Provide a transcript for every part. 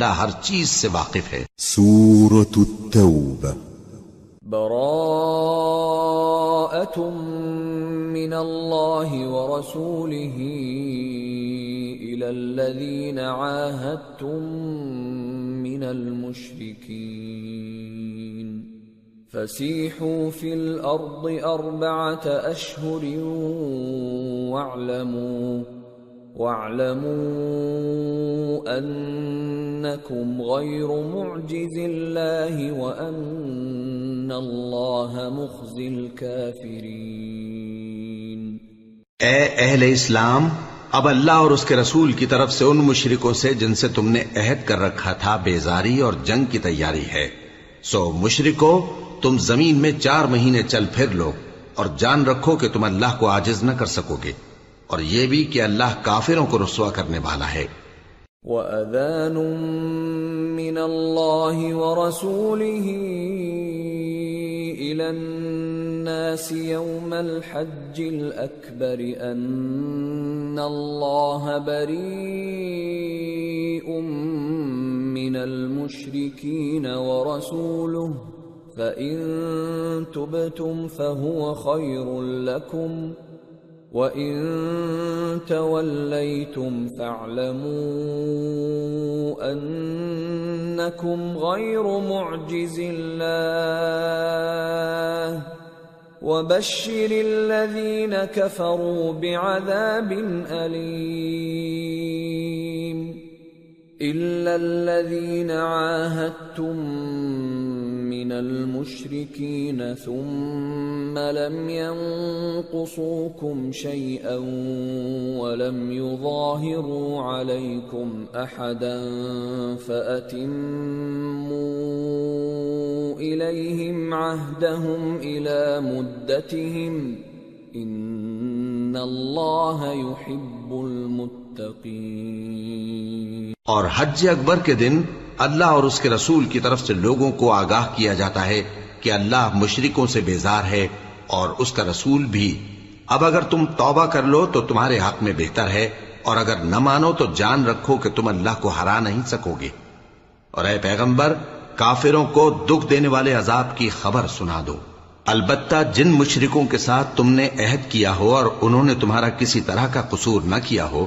اللہ ہر چیز سے واقف ہے۔ سورة التوبة براءة من الله ورسوله إلى الذين عاهدتم من المشركين. فسيحوا في الأرض أربعة أشهر واعلموا واعلموا أنكم غير معجز الله وأن الله مخزي الكافرين اے اہل اسلام، اب اللہ اور اس کے رسول کی طرف سے ان مشرکوں سے جن سے تم نے عہد کر رکھا تھا بیزاری اور جنگ کی تیاری ہے، سو مشرکو، تم زمین میں چار مہینے چل پھر لو اور جان رکھو کہ تم اللہ کو عاجز نہ کر سکو گے۔ اور یہ بھی کہ اللہ کافروں کو رسوا کرنے والا ہے۔ وَأَذَانٌ مِّنَ اللَّهِ وَرَسُولِهِ إِلَى النَّاسِ يَوْمَ الْحَجِّ الْأَكْبَرِ أَنَّ اللَّهَ بَرِيءٌ مِّنَ الْمُشْرِكِينَ وَرَسُولُهُ فَإِن تُبْتُمْ فَهُوَ خَيْرٌ لَّكُمْ وَإِن تَوَلَّيْتُمْ فَاعْلَمُوا أَنَّكُمْ غَيْرُ مُعْجِزِ اللَّهِ وَبَشِّرِ الَّذِينَ كَفَرُوا بِعَذَابٍ أَلِيمٍ إِلَّا الَّذِينَ عَاهَدتُّم من المشركين ثم لم ينقصوكم شيئا ولم يظاهروا عليكم احدا فاتموا اليهم عهدهم الى مدتهم ان الله يحب المتقين اور حج اکبر کے دن اللہ اور اس کے رسول کی طرف سے لوگوں کو آگاہ کیا جاتا ہے کہ اللہ مشرکوں سے بیزار ہے اور اس کا رسول بھی۔ اب اگر تم توبہ کر لو تو تمہارے حق میں بہتر ہے اور اگر نہ مانو تو جان رکھو کہ تم اللہ کو ہرا نہیں سکو گے۔ اور اے پیغمبر، کافروں کو دکھ دینے والے عذاب کی خبر سنا دو۔ البتہ جن مشرکوں کے ساتھ تم نے عہد کیا ہو اور انہوں نے تمہارا کسی طرح کا قصور نہ کیا ہو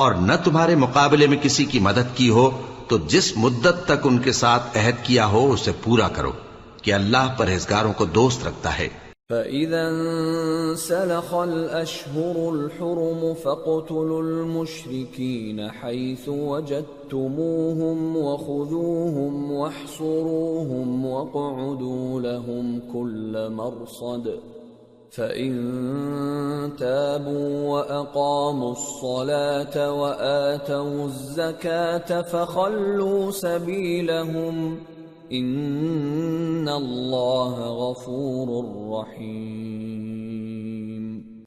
اور نہ تمہارے مقابلے میں کسی کی مدد کی ہو، تو جس مدت تک ان کے ساتھ عہد کیا ہو، اسے پورا کرو کہ اللہ پرہیزگاروں کو دوست رکھتا ہے۔ فَإِذَا انسَلَخَ الْأَشْهُرُ الْحُرُمُ فَاقْتُلُوا الْمُشْرِكِينَ حَيْثُ وَجَدتُّمُوهُمْ وَخُذُوهُمْ وَاحْصُرُوهُمْ وَاقْعُدُوا لَهُمْ كُلَّ مَرْصَدٍ۔ فَإِن تَابُوا وَأَقَامُوا الصَّلَاةَ وَآتَوُا الزَّكَاةَ فَخَلُّوا سَبِيلَهُمْ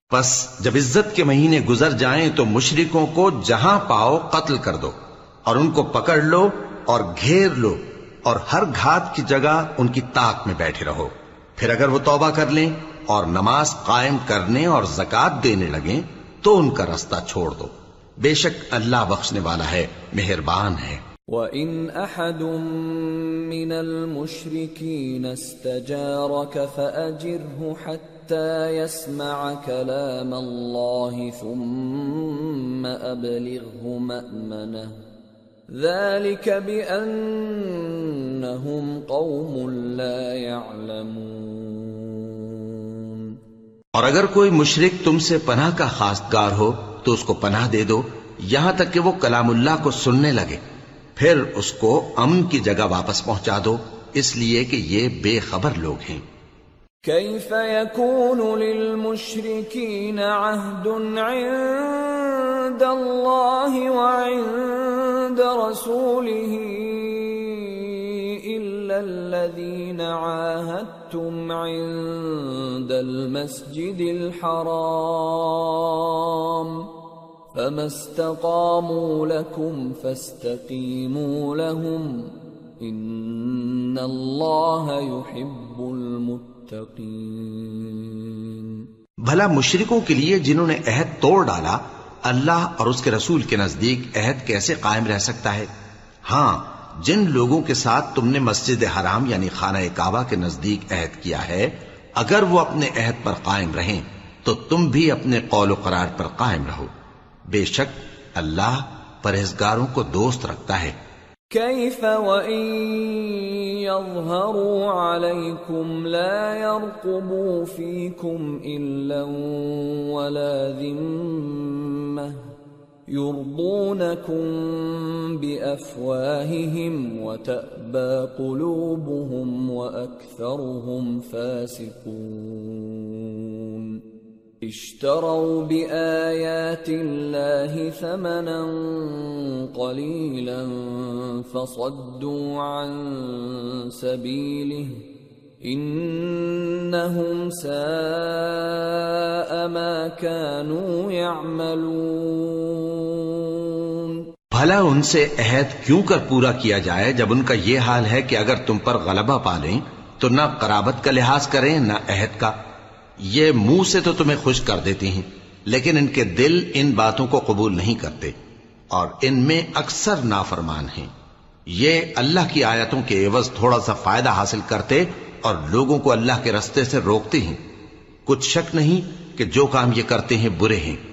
پس جب عزت کے مہینے گزر جائیں تو مشرکوں کو جہاں پاؤ قتل کر دو اور ان کو پکڑ لو اور گھیر لو اور ہر گھات کی جگہ ان کی طاق میں بیٹھے رہو۔ پھر اگر وہ توبہ کر لیں اور نماز قائم کرنے اور زکات دینے لگیں تو ان کا رستہ چھوڑ دو۔ بے شک اللہ بخشنے والا ہے، مہربان ہے۔ وَإِنْ أَحَدٌ مِّنَ الْمُشْرِكِينَ اسْتَجَارَكَ فَأَجِرْهُ حَتَّى يَسْمَعَ كَلَامَ اللَّهِ ثُمَّ أَبْلِغْهُ مَأْمَنَهُ۔ ذَلِكَ بِأَنَّهُمْ قَوْمٌ لَا يَعْلَمُونَ۔ اور اگر کوئی مشرک تم سے پناہ کا خواستگار ہو، تو اس کو پناہ دے دو، یہاں تک کہ وہ کلام اللہ کو سننے لگے۔ پھر اس کو امن کی جگہ واپس پہنچا دو، اس لیے کہ یہ بے خبر لوگ ہیں۔ كيف يكون للمشركين عهد عند الله وعند رسوله إلا الذين عاهدتم عند المسجد الحرام. فما استقاموا لكم فاستقيموا لهم ان اللہ يحب المتقین بھلا مشرکوں کے لیے جنہوں نے عہد توڑ ڈالا، اللہ اور اس کے رسول کے نزدیک عہد کیسے قائم رہ سکتا ہے؟ ہاں جن لوگوں کے ساتھ تم نے مسجد حرام یعنی خانہ کعبہ کے نزدیک عہد کیا ہے اگر وہ اپنے عہد پر قائم رہیں تو تم بھی اپنے قول و قرار پر قائم رہو۔ بے شک اللہ پرہیزگاروں کو دوست رکھتا ہے۔ كيف وإن يظهروا عليكم لا يرقبوا فيكم إلا ولا ذمة يرضونكم بأفواههم وتأبى قلوبهم وأكثرهم فاسقون. اشتروا بآيات الله ثمنا قليلا فصدوا عن سبيله. إنهم ساء ما كانوا يعملون. بھلا ان سے عہد کیوں کر پورا کیا جائے جب ان کا یہ حال ہے کہ اگر تم پر غلبہ پالیں تو نہ قرابت کا لحاظ کریں، نہ عہد کا۔ یہ منہ سے تو تمہیں خوش کر دیتی ہیں، لیکن ان کے دل ان باتوں کو قبول نہیں کرتے۔ اور ان میں اکثر نافرمان ہیں۔ یہ اللہ کی آیتوں کے عوض تھوڑا سا فائدہ حاصل کرتے اور لوگوں کو اللہ کے رستے سے روکتے ہیں۔ کچھ شک نہیں کہ جو کام یہ کرتے ہیں برے ہیں۔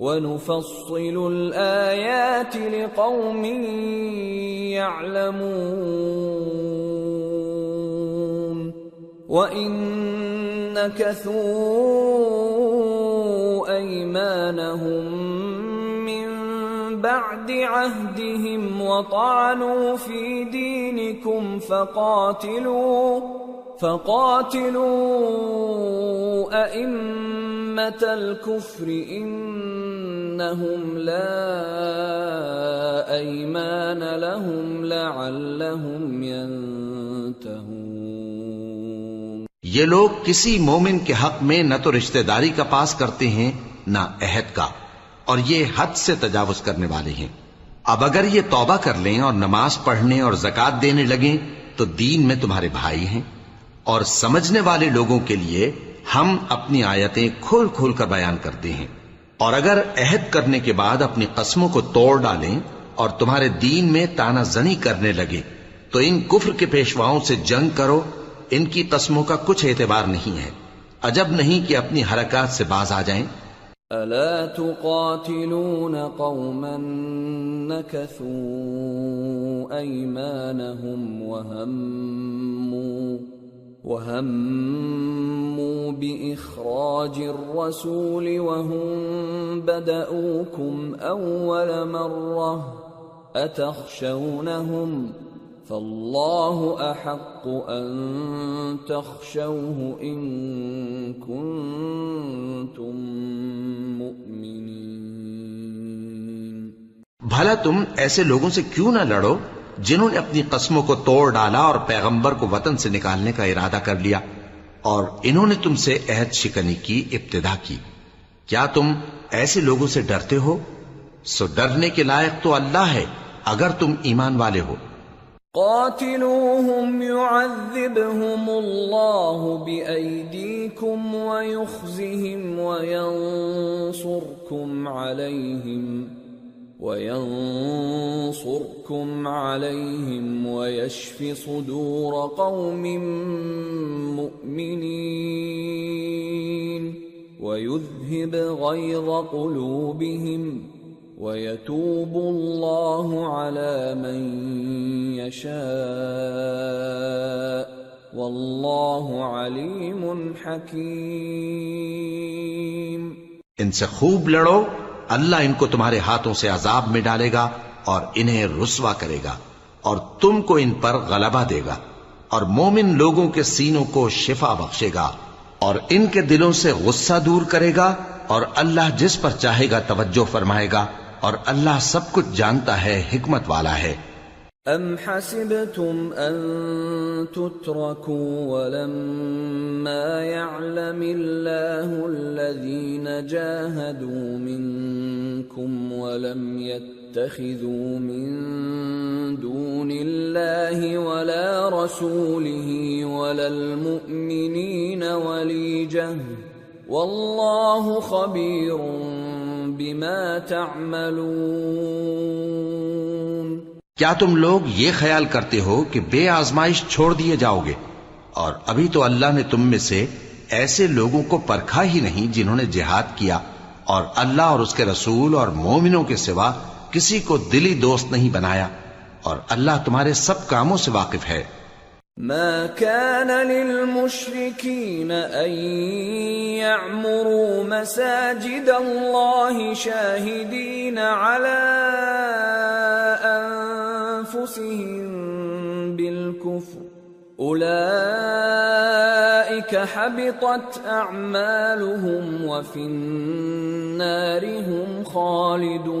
ونفصل الآيات لقوم يعلمون وإن نكثوا أيمانهم من بعد عهدهم وطعنوا في دينكم فقاتلوا فقاتلوا أئمة الكفر إنهم لا أيمان لهم لعلهم ينتهون یہ لوگ کسی مومن کے حق میں نہ تو رشتہ داری کا پاس کرتے ہیں، نہ عہد کا، اور یہ حد سے تجاوز کرنے والے ہیں۔ اب اگر یہ توبہ کر لیں اور نماز پڑھنے اور زکات دینے لگیں، تو دین میں تمہارے بھائی ہیں۔ اور سمجھنے والے لوگوں کے لیے ہم اپنی آیتیں کھول کھول کر بیان کرتے ہیں۔ اور اگر عہد کرنے کے بعد اپنی قسموں کو توڑ ڈالیں اور تمہارے دین میں تانا زنی کرنے لگے، تو ان کفر کے پیشواؤں سے جنگ کرو۔ ان کی قسموں کا کچھ اعتبار نہیں ہے۔ عجب نہیں کہ اپنی حرکات سے باز آ جائیں۔ ألا تقاتلون قوما نكثوا أيمانهم وهموا وهموا بإخراج الرسول وهم بدأوكم أول مرة أتخشونهم فالله أحق أن تخشوه إن كنتم مؤمنين۔ بھلا تم ایسے لوگوں سے کیوں نہ لڑو؟ جنہوں نے اپنی قسموں کو توڑ ڈالا اور پیغمبر کو وطن سے نکالنے کا ارادہ کر لیا اور انہوں نے تم سے عہد شکنی کی، ابتدا کی۔ کیا تم ایسے لوگوں سے ڈرتے ہو؟ سو ڈرنے کے لائق تو اللہ ہے اگر تم ایمان والے ہو۔ قاتلوهم يعذبهم الله بأيديكم ويخزهم وينصركم عليهم وينصركم عليهم ويشف صدور قوم مؤمنين ويذهب غيظ قلوبهم ويتوب الله على من يشاء والله عليم حكيم ان سے خوب لڑو اللہ ان کو تمہارے ہاتھوں سے عذاب میں ڈالے گا اور انہیں رسوا کرے گا اور تم کو ان پر غلبہ دے گا اور مومن لوگوں کے سینوں کو شفا بخشے گا اور ان کے دلوں سے غصہ دور کرے گا اور اللہ جس پر چاہے گا توجہ فرمائے گا اور اللہ سب کچھ جانتا ہے، حکمت والا ہے۔ أم حسبتم أن تتركوا ولما يعلم الله الذين جاهدوا منكم ولم يتخذوا من دون الله ولا رسوله ولا المؤمنين وليجة والله خبير بما تعملون کیا تم لوگ یہ خیال کرتے ہو کہ بے آزمائش چھوڑ دیے جاؤ گے؟ اور ابھی تو اللہ نے تم میں سے ایسے لوگوں کو پرکھا ہی نہیں جنہوں نے جہاد کیا، اور اللہ اور اس کے رسول اور مومنوں کے سوا کسی کو دلی دوست نہیں بنایا، اور اللہ تمہارے سب کاموں سے واقف ہے۔ ما كان للمشركين أن يعمروا مساجد الله شاهدين على انفسهم بالكفر. اولئك حبطت اعمالهم وفي النار هم خالدون.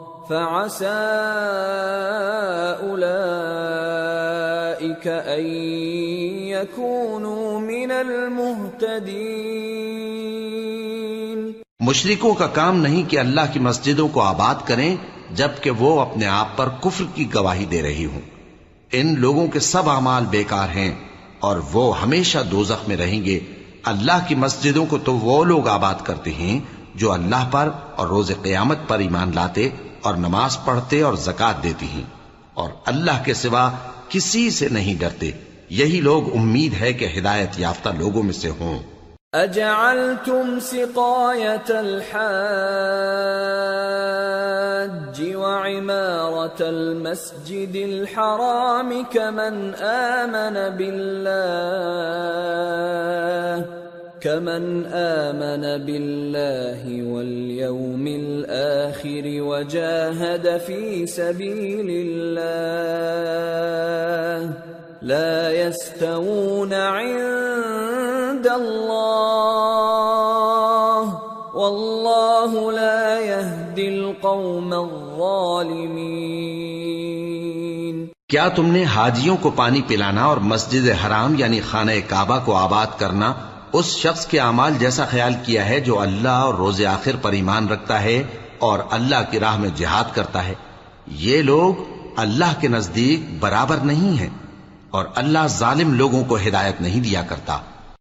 فعسى اولئك ان يكونوا من المهتدين. مشرکوں کا کام نہیں کہ اللہ کی مسجدوں کو آباد کریں، جبکہ وہ اپنے آپ پر کفر کی گواہی دے رہی ہوں۔ ان لوگوں کے سب اعمال بیکار ہیں اور وہ ہمیشہ دوزخ میں رہیں گے۔ اللہ کی مسجدوں کو تو وہ لوگ آباد کرتے ہیں جو اللہ پر اور روز قیامت پر ایمان لاتے اور نماز پڑھتے اور زکات دیتی ہیں۔ اور اللہ کے سوا کسی سے نہیں ڈرتے۔ یہی لوگ امید ہے کہ ہدایت یافتہ لوگوں میں سے ہوں۔ اجعلتم سقاية الحاج وعمارة المسجد الحرام كمن آمن بالله كمن آمن بالله واليوم الآخر وجاهد في سبيل الله لا يستوون عند الله والله لا يهدي القوم الظالمين کیا تم نے حاجیوں کو پانی پلانا اور مسجد حرام یعنی خانہ کعبہ کو آباد کرنا اس شخص کے اعمال جیسا خیال کیا ہے جو اللہ اور روز آخر پر ایمان رکھتا ہے اور اللہ کی راہ میں جہاد کرتا ہے۔ یہ لوگ اللہ کے نزدیک برابر نہیں ہیں اور اللہ ظالم لوگوں کو ہدایت نہیں دیا کرتا۔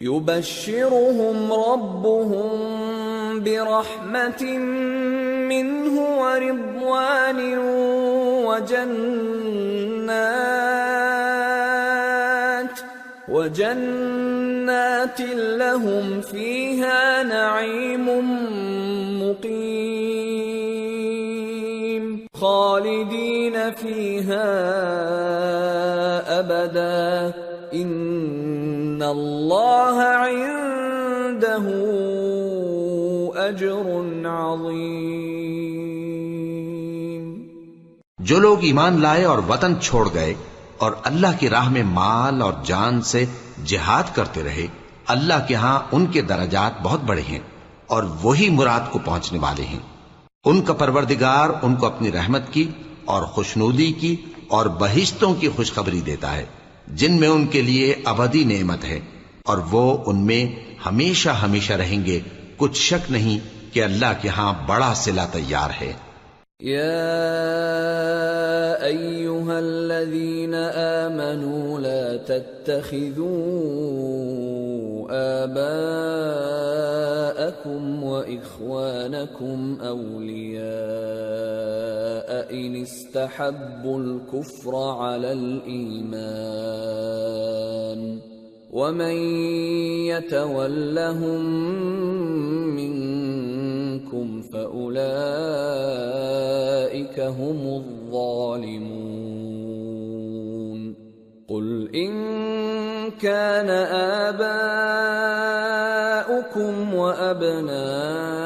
يبشرهم ربهم برحمة منه ورضوان وجنات وجنات لهم فيها نعيم مقيم. خالدين فيها أبدا. إن الله عنده أجر عظيم۔ جو لوگ ایمان لائے اور وطن چھوڑ گئے اور اللہ کی راہ میں مال اور جان سے جہاد کرتے رہے، اللہ کے ہاں ان کے درجات بہت بڑے ہیں اور وہی مراد کو پہنچنے والے ہیں۔ ان کا پروردگار ان کو اپنی رحمت کی اور خوشنودی کی اور بہشتوں کی خوشخبری دیتا ہے۔ جن میں ان کے لیے ابدی نعمت ہے، اور وہ ان میں ہمیشہ ہمیشہ رہیں گے۔ کچھ شک نہیں کہ اللہ کے ہاں بڑا سلا تیار ہے۔ يا ايها الذين امنوا لا تتخذوا اباءكم واخوانكم لكم أولياء إن استحبوا الكفر على الإيمان ومن يتولهم منكم فأولئك هم الظالمون قل إن كان آباؤكم وأبناؤكم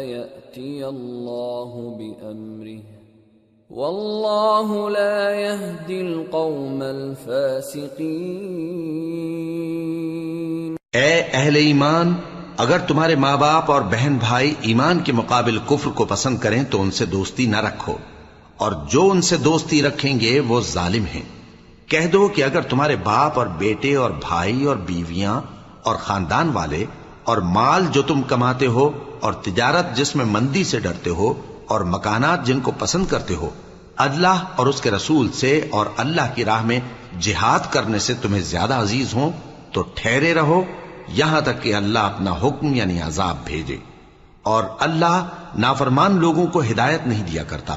يأتي الله بأمره. والله لا يهدي القوم الفاسقين. اے اہل ایمان، اگر تمہارے ماں باپ اور بہن بھائی ایمان کے مقابل کفر کو پسند کریں تو ان سے دوستی نہ رکھو، اور جو ان سے دوستی رکھیں گے وہ ظالم ہیں۔ کہہ دو کہ اگر تمہارے باپ اور بیٹے اور بھائی اور بیویاں اور خاندان والے اور مال جو تم کماتے ہو اور تجارت جس میں مندی سے ڈرتے ہو اور مکانات جن کو پسند کرتے ہو، اللہ اور اس کے رسول سے اور اللہ کی راہ میں جہاد کرنے سے تمہیں زیادہ عزیز ہوں، تو ٹھہرے رہو، یہاں تک کہ اللہ اپنا حکم یعنی عذاب بھیجے۔ اور اللہ نافرمان لوگوں کو ہدایت نہیں دیا کرتا۔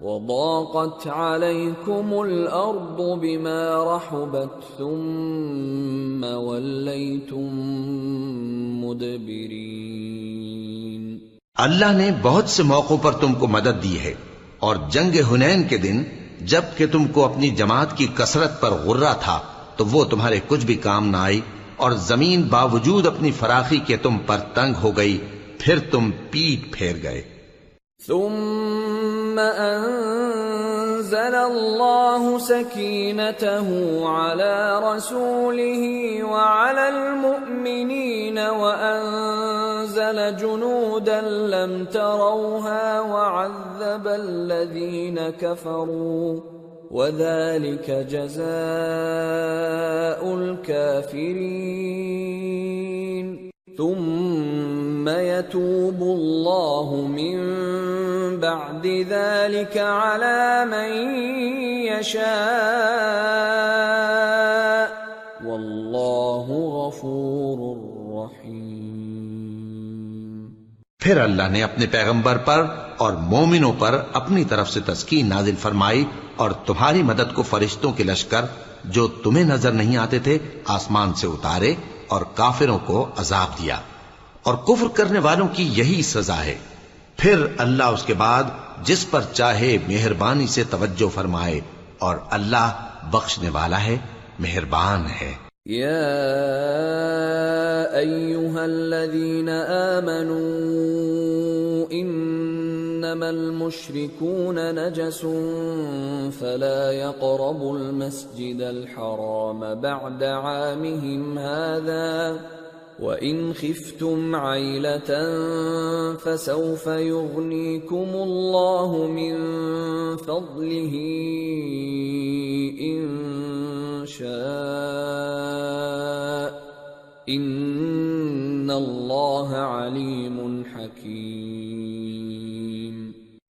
وضاقت عليكم الأرض بما رحبت ثم وليتم مدبرين. اللہ نے بہت سے موقعوں پر تم کو مدد دی ہے اور جنگ ہنین کے دن جبکہ تم کو اپنی جماعت کی کثرت پر غرہ تھا تو وہ تمہارے کچھ بھی کام نہ آئی اور زمین باوجود اپنی فراخی کے تم پر تنگ ہو گئی پھر تم پیٹ پھیر گئے۔ ثم أنزل الله سكينته على رسوله وعلى المؤمنين وأنزل جنودا لم تروها وعذب الذين كفروا وذلك جزاء الكافرين ثم يتوب الله من بعد ذلك على من يشاء. والله غفور پھر اللہ نے اپنے پیغمبر پر اور مومنوں پر اپنی طرف سے تسکین نازل فرمائی اور تمہاری مدد کو فرشتوں کے لشکر جو تمہیں نظر نہیں آتے تھے آسمان سے اتارے اور کافروں کو عذاب دیا اور کفر کرنے والوں کی یہی سزا ہے۔ پھر اللہ اس کے بعد جس پر چاہے مہربانی سے توجہ فرمائے اور اللہ بخشنے والا ہے، مہربان ہے۔ يا ايها الذين امنوا انما المشركون نجس فلا يقربوا المسجد الحرام بعد عامهم هذا وان خفتم عيله فسوف يغنيكم الله من فضله ان شاء ان اللہ علیم حکیم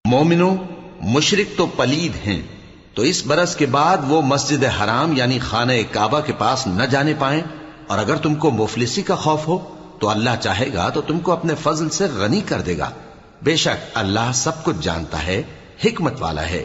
مومنو مشرق تو پلید ہیں، تو اس برس کے بعد وہ مسجد حرام یعنی خانہ کعبہ کے پاس نہ جانے پائیں۔ اور اگر تم کو مفلسی کا خوف ہو، تو اللہ چاہے گا تو تم کو اپنے فضل سے غنی کر دے گا۔ بے شک اللہ سب کچھ جانتا ہے، حکمت والا ہے۔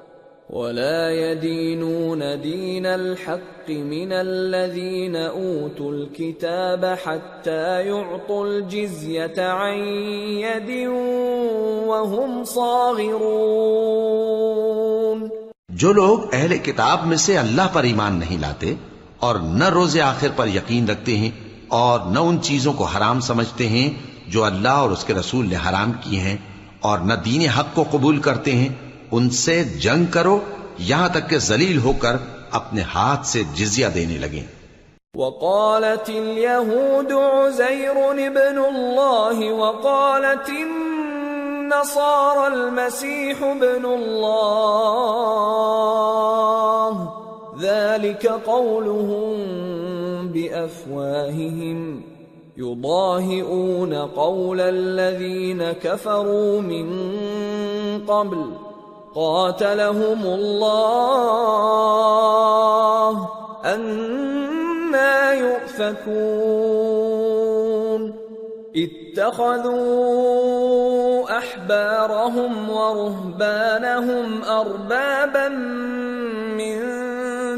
ولا يدينون دين الحق من الذين اوتوا الكتاب حتى يعطوا الجزيه عن يد وهم صاغرون. جو لوگ اہل کتاب میں سے اللہ پر ایمان نہیں لاتے اور نہ روز آخر پر یقین رکھتے ہیں اور نہ ان چیزوں کو حرام سمجھتے ہیں جو اللہ اور اس کے رسول نے حرام کیے ہیں اور نہ دین حق کو قبول کرتے ہیں ان سے جنگ کرو، یہاں تک کہ ذلیل ہو کر اپنے ہاتھ سے جزیہ دینے لگیں۔ وقالت اليهود عزير ابن الله وقالت النصارى المسيح ابن الله، ذلك قولهم بأفواههم، يضاهئون قول الذين كفروا من قبل. قاتلهم الله أنا يؤفكون. اتخذوا أحبارهم ورهبانهم أربابا من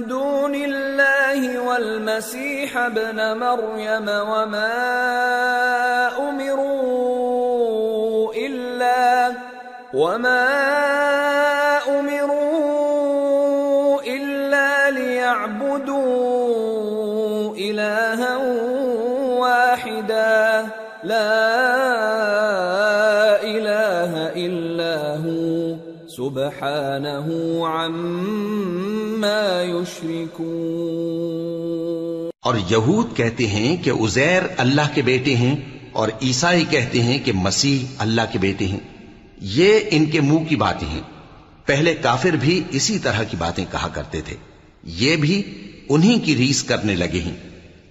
دون الله والمسيح ابن مريم وما أمروا إلا وما سبحانه عما يشركون۔ اور یہود کہتے ہیں کہ ازیر اللہ کے بیٹے ہیں اور عیسائی کہتے ہیں کہ مسیح اللہ کے بیٹے ہیں۔ یہ ان کے منہ کی باتیں ہیں۔ پہلے کافر بھی اسی طرح کی باتیں کہا کرتے تھے۔ یہ بھی انہی کی ریس کرنے لگے ہیں۔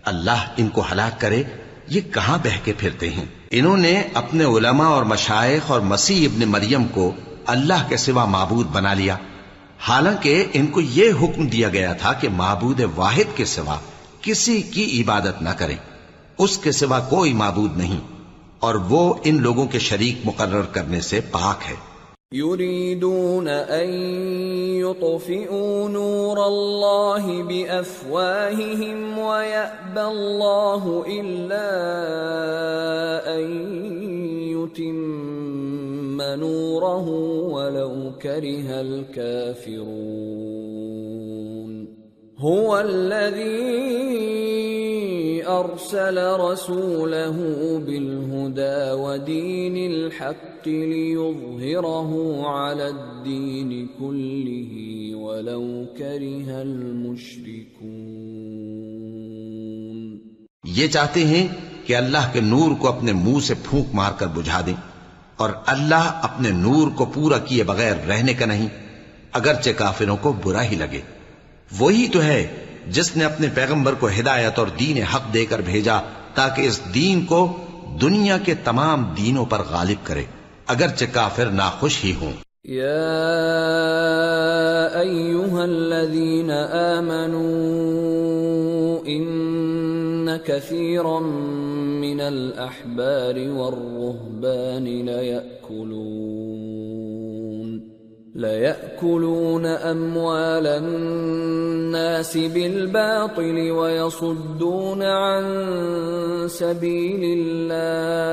اللہ ان کو ہلاک کرے، یہ کہاں بہ کے پھرتے ہیں؟ انہوں نے اپنے علماء اور مشائق اور مسیح ابن مریم کو اللہ کے سوا معبود بنا لیا۔ حالانکہ ان کو یہ حکم دیا گیا تھا کہ معبود واحد کے سوا کسی کی عبادت نہ کریں۔ اس کے سوا کوئی معبود نہیں۔ اور وہ ان لوگوں کے شریک مقرر کرنے سے پاک ہے۔ يريدون أن يطفئوا نور الله بأفواههم ويأبى الله إلا أن يتم نوره ولو كره الكافرون. هو الذي أرسل رسوله بالهدى ودين الحق ليظهره على الدين كله ولو كره المشركون. یہ چاہتے ہیں کہ اللہ کے نور کو اپنے منہ سے پھونک مار کر بجھا دیں۔ اور اللہ اپنے نور کو پورا کیے بغیر رہنے کا نہیں، اگرچہ کافروں کو برا ہی لگے۔ وہی تو ہے جس نے اپنے پیغمبر کو ہدایت اور دین حق دے کر بھیجا تاکہ اس دین کو دنیا کے تمام دینوں پر غالب کرے، اگرچہ کافر ناخوش ہی ہوں۔ يا ايها الذين امنوا ان كثيرا من الاحبار والرهبان ليأكلون ليأكلون اموال الناس بالباطل ويصدون عن سبيل الله.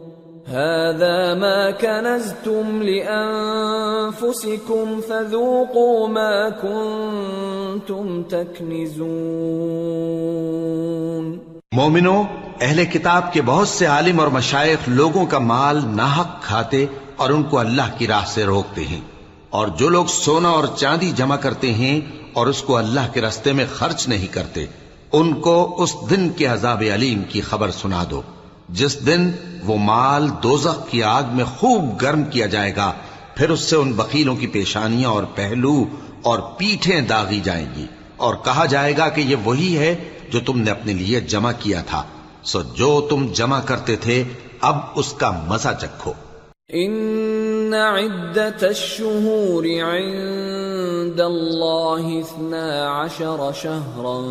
هذا ما كنزتم لانفسكم فذوقوا ما كنتم تكنزون. مومنو، اہل کتاب کے بہت سے عالم اور مشائق لوگوں کا مال ناحق کھاتے اور ان کو اللہ کی راہ سے روکتے ہیں۔ اور جو لوگ سونا اور چاندی جمع کرتے ہیں اور اس کو اللہ کے رستے میں خرچ نہیں کرتے، ان کو اس دن کے عذاب علیم کی خبر سنا دو۔ جس دن وہ مال دوزخ کی آگ میں خوب گرم کیا جائے گا، پھر اس سے ان بکیلوں کی پیشانیاں اور پہلو اور پیٹھیں داغی جائیں گی۔ اور کہا جائے گا کہ یہ وہی ہے جو تم نے اپنے لیے جمع کیا تھا۔ سو جو تم جمع کرتے تھے، اب اس کا مزہ چکھو۔ ان عدت الشهور عند الله اثنا عشر شهرا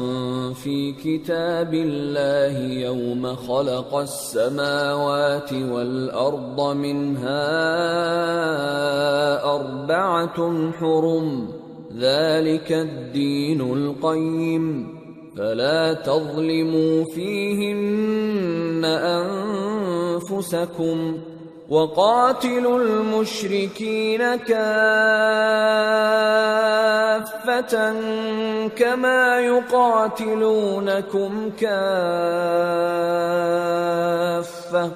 في كتاب الله يوم خلق السماوات والأرض منها أربعة حرم ذلك الدين القيم فلا تظلموا فيهن أنفسكم وقاتلوا المشركين كافة كما يقاتلونكم كافة.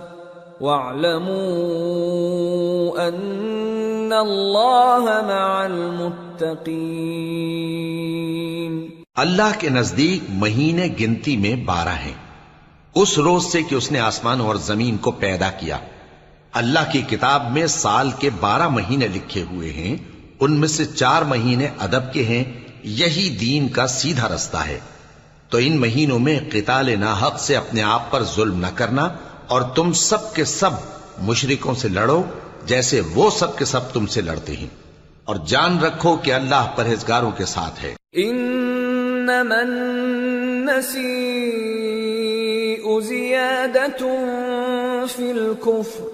واعلموا أن الله مع المتقين. اللہ کے نزدیک مہینے گنتی میں بارہ ہیں۔ اس روز سے کہ اس نے آسمان اور زمین کو پیدا کیا۔ اللہ کی کتاب میں سال کے بارہ مہینے لکھے ہوئے ہیں، ان میں سے چار مہینے ادب کے ہیں، یہی دین کا سیدھا رستہ ہے۔ تو ان مہینوں میں قتال ناحق سے اپنے آپ پر ظلم نہ کرنا اور تم سب کے سب مشرکوں سے لڑو جیسے وہ سب کے سب تم سے لڑتے ہیں۔ اور جان رکھو کہ اللہ پرہیزگاروں کے ساتھ ہے۔ انما النسيء زيادة في الكفر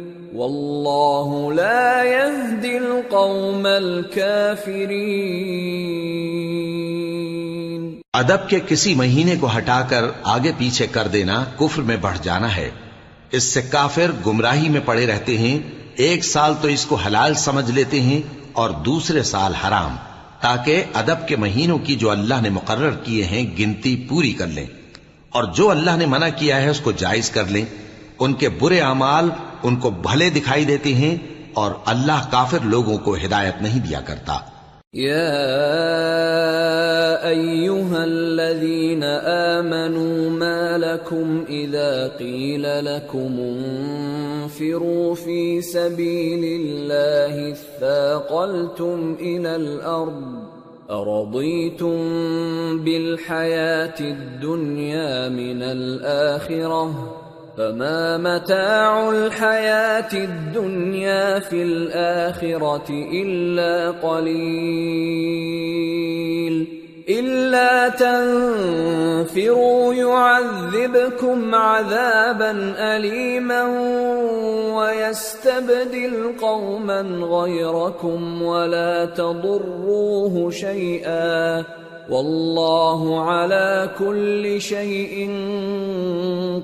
والله لا يهدي القوم الكافرين. ادب کے کسی مہینے کو ہٹا کر آگے پیچھے کر دینا کفر میں بڑھ جانا ہے۔ اس سے کافر گمراہی میں پڑے رہتے ہیں، ایک سال تو اس کو حلال سمجھ لیتے ہیں اور دوسرے سال حرام۔ تاکہ ادب کے مہینوں کی جو اللہ نے مقرر کیے ہیں، گنتی پوری کر لیں۔ اور جو اللہ نے منع کیا ہے، اس کو جائز کر لیں۔ ان کے برے اعمال ان کو بھلے دکھائی دیتے ہیں اور اللہ کافر لوگوں کو ہدایت نہیں دیا کرتا۔ يا ايها الذين امنوا ما لكم اذا قيل لكم انفروا في سبيل الله اثاقلتم الى الارض ارضيتم بالحياه الدنيا من الاخره فما متاع الحياة الدنيا في الآخرة إلا قليل إلا تنفروا يعذبكم عذابا أليما ويستبدل قوما غيركم ولا تضروه شيئا واللہ على كل شيء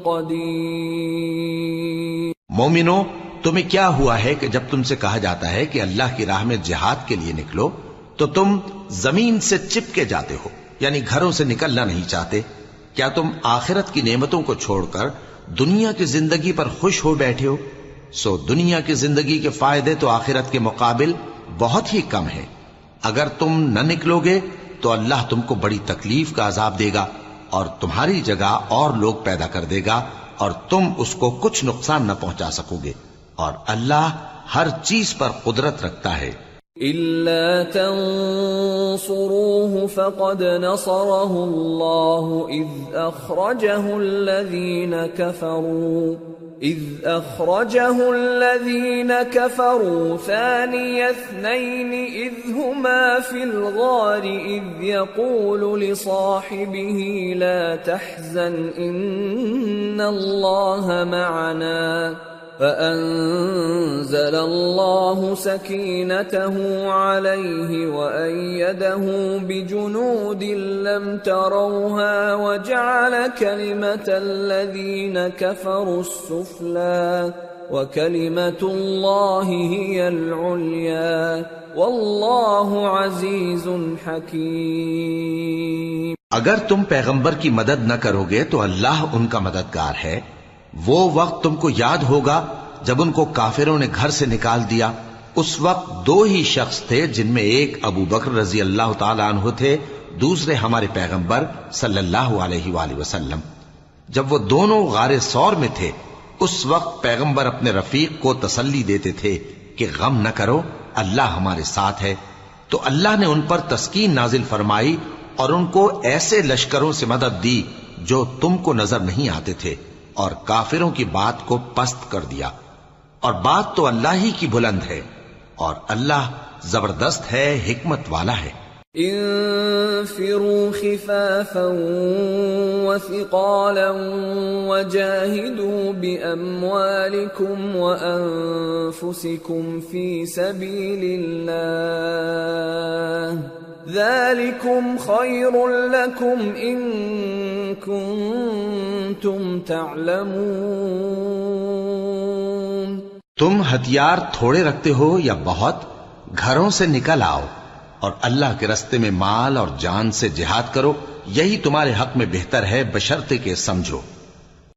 قدیر مومنو، تمہیں کیا ہوا ہے کہ جب تم سے کہا جاتا ہے کہ اللہ کی راہ میں جہاد کے لیے نکلو، تو تم زمین سے چپ کے جاتے ہو یعنی گھروں سے نکلنا نہیں چاہتے۔ کیا تم آخرت کی نعمتوں کو چھوڑ کر دنیا کی زندگی پر خوش ہو بیٹھے ہو؟ سو دنیا کی زندگی کے فائدے تو آخرت کے مقابل بہت ہی کم ہے اگر تم نہ نکلو گے تو اللہ تم کو بڑی تکلیف کا عذاب دے گا اور تمہاری جگہ اور لوگ پیدا کر دے گا اور تم اس کو کچھ نقصان نہ پہنچا سکو گے اور اللہ ہر چیز پر قدرت رکھتا ہے۔ إلا تنصروه فقد نصره الله إذ أخرجه الذين كفروا اذ اخرجه الذين كفروا ثاني اثنين اذ هما في الغار اذ يقول لصاحبه لا تحزن ان الله معنا فأنزل الله سكينته عليه وأيده بجنود لم تروها وجعل كلمة الذين كفروا السفلى وكلمة الله هي العليا واللہ عزیز حکیم اگر تم پیغمبر کی مدد نہ کرو گے تو اللہ ان کا مددگار ہے۔ وہ وقت تم کو یاد ہوگا جب ان کو کافروں نے گھر سے نکال دیا۔ اس وقت دو ہی شخص تھے جن میں ایک ابو بکر رضی اللہ تعالی عنہ تھے، دوسرے ہمارے پیغمبر صلی اللہ علیہ وآلہ وسلم۔ جب وہ دونوں غار سور میں تھے، اس وقت پیغمبر اپنے رفیق کو تسلی دیتے تھے کہ غم نہ کرو، اللہ ہمارے ساتھ ہے۔ تو اللہ نے ان پر تسکین نازل فرمائی اور ان کو ایسے لشکروں سے مدد دی جو تم کو نظر نہیں آتے تھے۔ اور کافروں کی بات کو پست کر دیا۔ اور بات تو اللہ ہی کی بلند ہے، اور اللہ زبردست ہے، حکمت والا ہے۔ انفروا خفافا وثقالا وجاهدوا بأموالكم وأنفسكم في سبيل الله۔ ذلكم خير لكم إن كنتم تعلمون تم ہتھیار تھوڑے رکھتے ہو یا بہت، گھروں سے نکل آؤ اور اللہ کے رستے میں مال اور جان سے جہاد کرو، یہی تمہارے حق میں بہتر ہے بشرتے کے سمجھو۔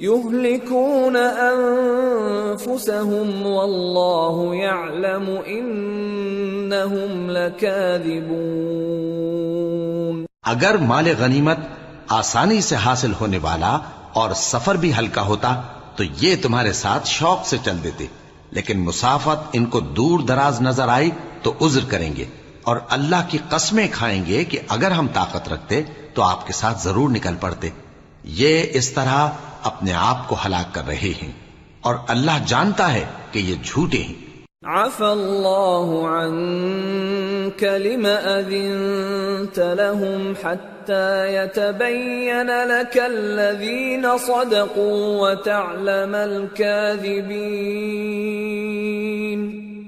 يهلكون والله يعلم إنهم لكاذبون. اگر مال غنیمت آسانی سے حاصل ہونے والا اور سفر بھی ہلکا ہوتا تو یہ تمہارے ساتھ شوق سے چل دیتے، لیکن مسافت ان کو دور دراز نظر آئی تو عذر کریں گے اور اللہ کی قسمیں کھائیں گے کہ اگر ہم طاقت رکھتے تو آپ کے ساتھ ضرور نکل پڑتے۔ یہ اس طرح اپنے آپ کو ہلاک کر رہے ہیں اور اللہ جانتا ہے کہ یہ جھوٹے ہیں۔ عفى الله عنك لما أذنت لهم حتى يتبين لك الذين صدقوا وتعلم الكاذبين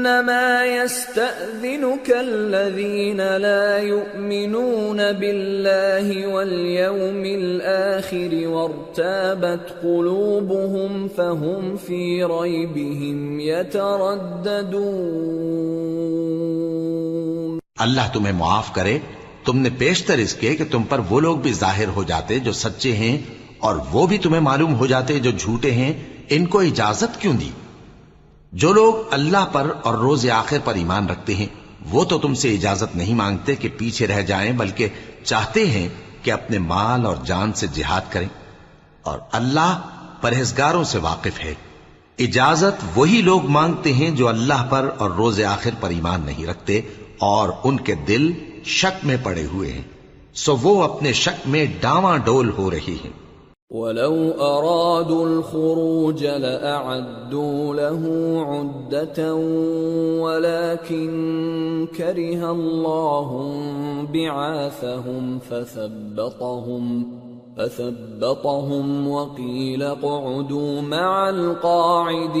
انما يستأذنك الذين لا يؤمنون بالله واليوم الآخر وارتابت قلوبهم فهم في ريبهم يترددون. اللہ تمہیں معاف کرے، تم نے پیشتر اس کے کہ تم پر وہ لوگ بھی ظاہر ہو جاتے جو سچے ہیں اور وہ بھی تمہیں معلوم ہو جاتے جو جھوٹے ہیں، ان کو اجازت کیوں دی؟ جو لوگ اللہ پر اور روز آخر پر ایمان رکھتے ہیں، وہ تو تم سے اجازت نہیں مانگتے کہ پیچھے رہ جائیں، بلکہ چاہتے ہیں کہ اپنے مال اور جان سے جہاد کریں۔ اور اللہ پرہیزگاروں سے واقف ہے۔ اجازت وہی لوگ مانگتے ہیں جو اللہ پر اور روز آخر پر ایمان نہیں رکھتے اور ان کے دل شک میں پڑے ہوئے ہیں۔ سو وہ اپنے شک میں ڈاواں ڈول ہو رہی ہیں۔ ولو أرادوا الخروج لأعدوا له عدة ولكن كره الله بعاثهم فثبطهم فثبطهم وقيل اقعدوا مع القاعدين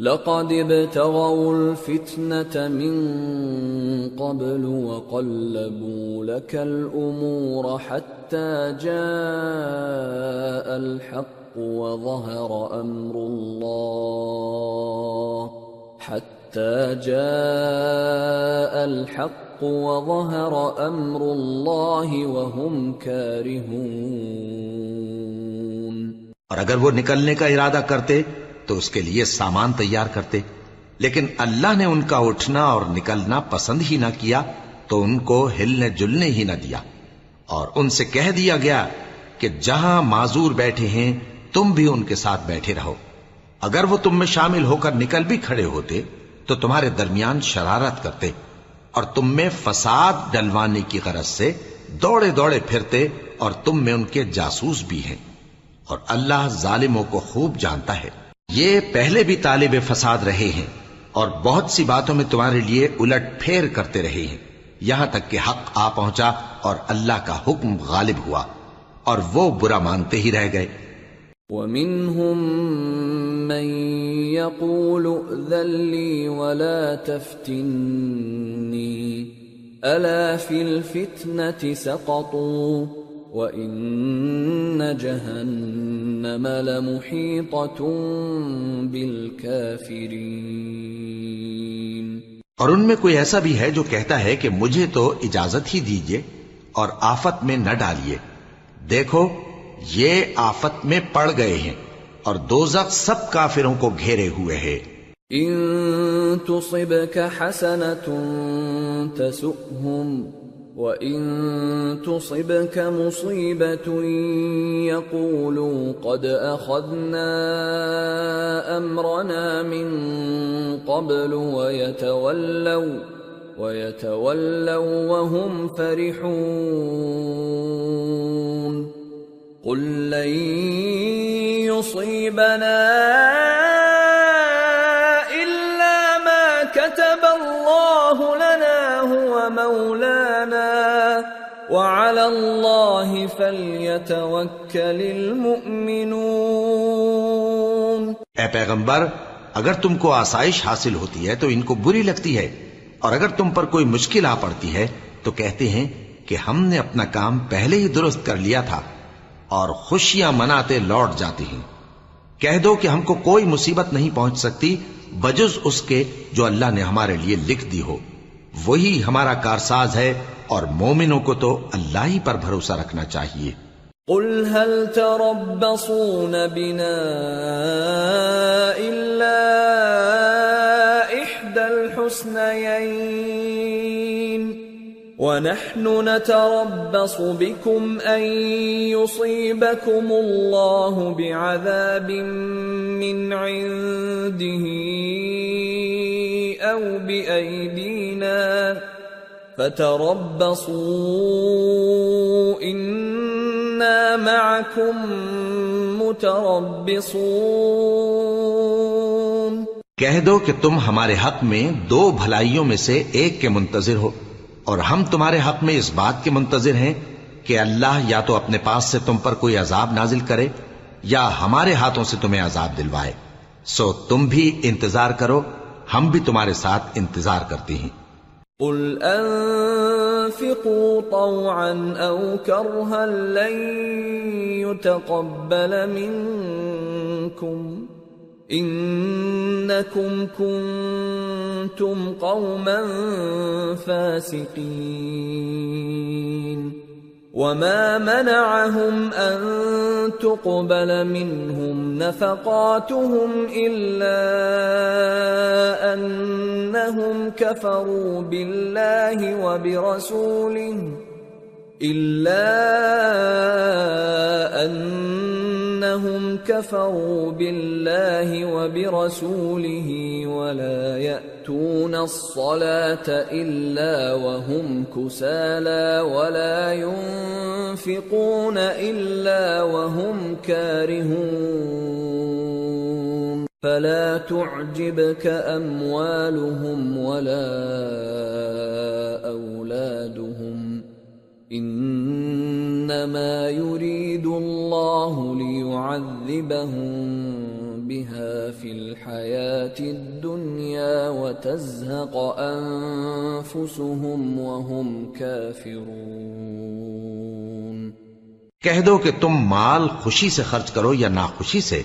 لقد ابتغوا الفتنة من قبل وقلبوا لك الأمور حتى جاء الحق وظهر أمر الله حتى جاء الحق وظهر امر الله وهم كارهون. اور اگر وہ نکلنے کا ارادہ کرتے تو اس کے لیے سامان تیار کرتے۔ لیکن اللہ نے ان کا اٹھنا اور نکلنا پسند ہی نہ کیا، تو ان کو ہلنے جلنے ہی نہ دیا۔ اور ان سے کہہ دیا گیا کہ جہاں معذور بیٹھے ہیں، تم بھی ان کے ساتھ بیٹھے رہو۔ اگر وہ تم میں شامل ہو کر نکل بھی کھڑے ہوتے، تو تمہارے درمیان شرارت کرتے۔ اور تم میں فساد ڈلوانے کی غرض سے دوڑے دوڑے پھرتے، اور تم میں ان کے جاسوس بھی ہیں۔ اور اللہ ظالموں کو خوب جانتا ہے۔ یہ پہلے بھی طالب فساد رہے ہیں اور بہت سی باتوں میں تمہارے لیے الٹ پھیر کرتے رہے ہیں۔ یہاں تک کہ حق آ پہنچا اور اللہ کا حکم غالب ہوا اور وہ برا مانتے ہی رہ گئے۔ ومنهم من يقول ائذن لي ولا تفتني، ألا في الفتنة سقطوا؟ وإن جهنم لمحيطة بالكافرين اور ان میں کوئی ایسا بھی ہے جو کہتا ہے کہ مجھے تو اجازت ہی دیجیے اور آفت میں نہ ڈالیے۔ دیکھو یہ آفت میں پڑ گئے ہیں اور دوزخ سب کافروں کو گھیرے ہوئے ہے۔ ان تصبك حسنة تسؤهم وان تصبك مصيبة يقولوا قد اخذنا امرنا من قبل ويتولوا ويتولوا وهم فرحون قل لن يصيبنا وعلى الله فليتوكل المؤمنون۔ اے پیغمبر، اگر تم کو آسائش حاصل ہوتی ہے تو ان کو بری لگتی ہے، اور اگر تم پر کوئی مشکل آ پڑتی ہے تو کہتے ہیں کہ ہم نے اپنا کام پہلے ہی درست کر لیا تھا، اور خوشیاں مناتے لوٹ جاتے ہیں۔ کہہ دو کہ ہم کو کوئی مصیبت نہیں پہنچ سکتی، بجز اس کے جو اللہ نے ہمارے لیے لکھ دی ہو۔ وہی ہمارا کارساز ہے اور مومنوں کو تو اللہ ہی پر بھروسہ رکھنا چاہیے۔ قل هل تربصون بنا إلا إحدى الحسنيين ونحن نتربص بكم أن يصيبكم الله بعذاب من عنده أو بأيدينا فتربصوا إنا معكم متربصون کہہ دو کہ تم ہمارے حق میں دو بھلائیوں میں سے ایک کے منتظر ہو اور ہم تمہارے حق میں اس بات کے منتظر ہیں کہ اللہ یا تو اپنے پاس سے تم پر کوئی عذاب نازل کرے یا ہمارے ہاتھوں سے تمہیں عذاب دلوائے۔ سو تم بھی انتظار کرو ہم بھی تمہارے ساتھ انتظار کرتے ہیں۔ قل انفقوا طوعا او كرها لن يتقبل منكم انکم کنتم قوما فاسقین وما منعهم أن تقبل منهم نفقاتهم إلا أنهم كفروا بالله وبرسوله الا انهم كفروا بالله وبرسوله ولا ياتون الصلاه الا وهم كسالى ولا ينفقون الا وهم كارهون فلا تعجبك اموالهم ولا اولادهم انما يريد الله ليعذبهم بها في الحياه الدنيا وتزهق انفسهم وهم كافرون. کہہ دو کہ تم مال خوشی سے خرچ کرو یا ناخوشی سے،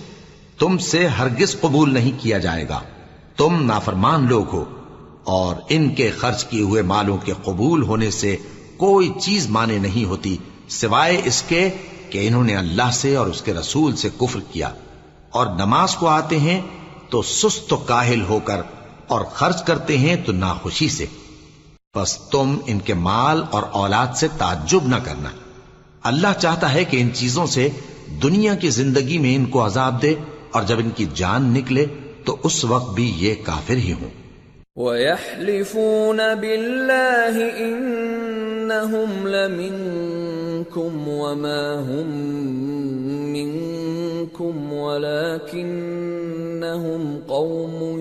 تم سے ہرگز قبول نہیں کیا جائے گا۔ تم نافرمان لوگ ہو اور ان کے خرچ کیے ہوئے مالوں کے قبول ہونے سے کوئی چیز مانے نہیں ہوتی، سوائے اس کے کہ انہوں نے اللہ سے اور اس کے رسول سے کفر کیا۔ اور نماز کو آتے ہیں تو سست و کاہل ہو کر اور خرچ کرتے ہیں تو ناخوشی سے۔ بس تم ان کے مال اور اولاد سے تعجب نہ کرنا۔ اللہ چاہتا ہے کہ ان چیزوں سے دنیا کی زندگی میں ان کو عذاب دے، اور جب ان کی جان نکلے تو اس وقت بھی یہ کافر ہی ہوں۔ وَيَحْلِفُونَ بِاللَّهِ إِنَّهُمْ لَمِنكُمْ وَمَا هُمْ مِنكُمْ وَلَكِنَّهُمْ قَوْمٌ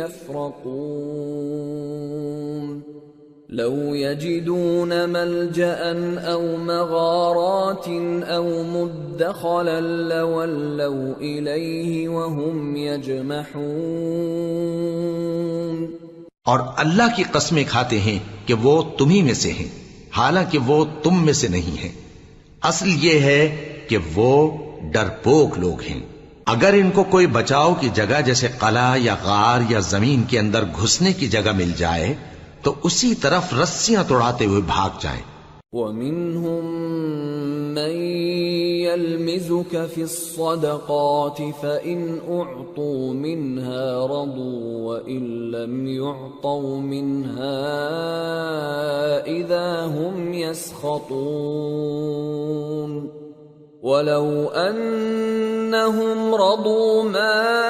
يَفْرَقُونَ. لو يجدون ملجا او مغارات او مدخلا لولوا اليه وهم يجمحون. اور اللہ کی قسمیں کھاتے ہیں کہ وہ تمہیں میں سے ہیں، حالانکہ وہ تم میں سے نہیں ہیں۔ اصل یہ ہے کہ وہ ڈرپوک لوگ ہیں۔ اگر ان کو کوئی بچاؤ کی جگہ جیسے قلعہ یا غار یا زمین کے اندر گھسنے کی جگہ مل جائے، تو اسی طرف رسیاں توڑاتے ہوئے بھاگ جائیں۔ ومنهم من يلمزك في الصدقات فإن أعطوا منها رضوا وإن لم يعطوا منها إذا هم يسخطون ولو أنهم رضوا ما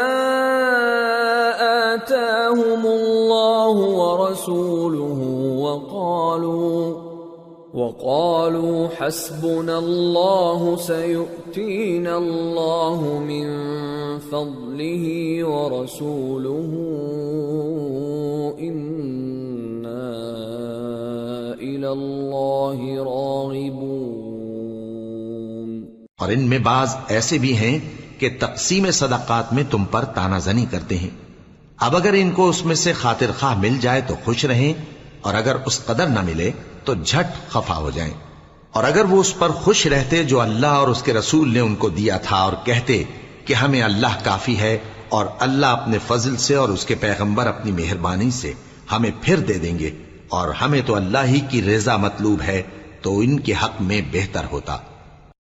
آتاهم الله ورسوله وقالوا وقالوا حسبنا الله سيؤتينا الله من فضله ورسوله إنا إلى الله راغبون اور ان میں بعض ایسے بھی ہیں کہ تقسیم صدقات میں تم پر تانا زنی کرتے ہیں۔ اب اگر ان کو اس میں سے خاطر خواہ مل جائے تو خوش رہیں۔ اور اگر اس قدر نہ ملے تو جھٹ خفا ہو جائیں۔ اور اگر وہ اس پر خوش رہتے جو اللہ اور اس کے رسول نے ان کو دیا تھا اور کہتے کہ ہمیں اللہ کافی ہے اور اللہ اپنے فضل سے اور اس کے پیغمبر اپنی مہربانی سے ہمیں پھر دے دیں گے اور ہمیں تو اللہ ہی کی رضا مطلوب ہے تو ان کے حق میں بہتر ہوتا۔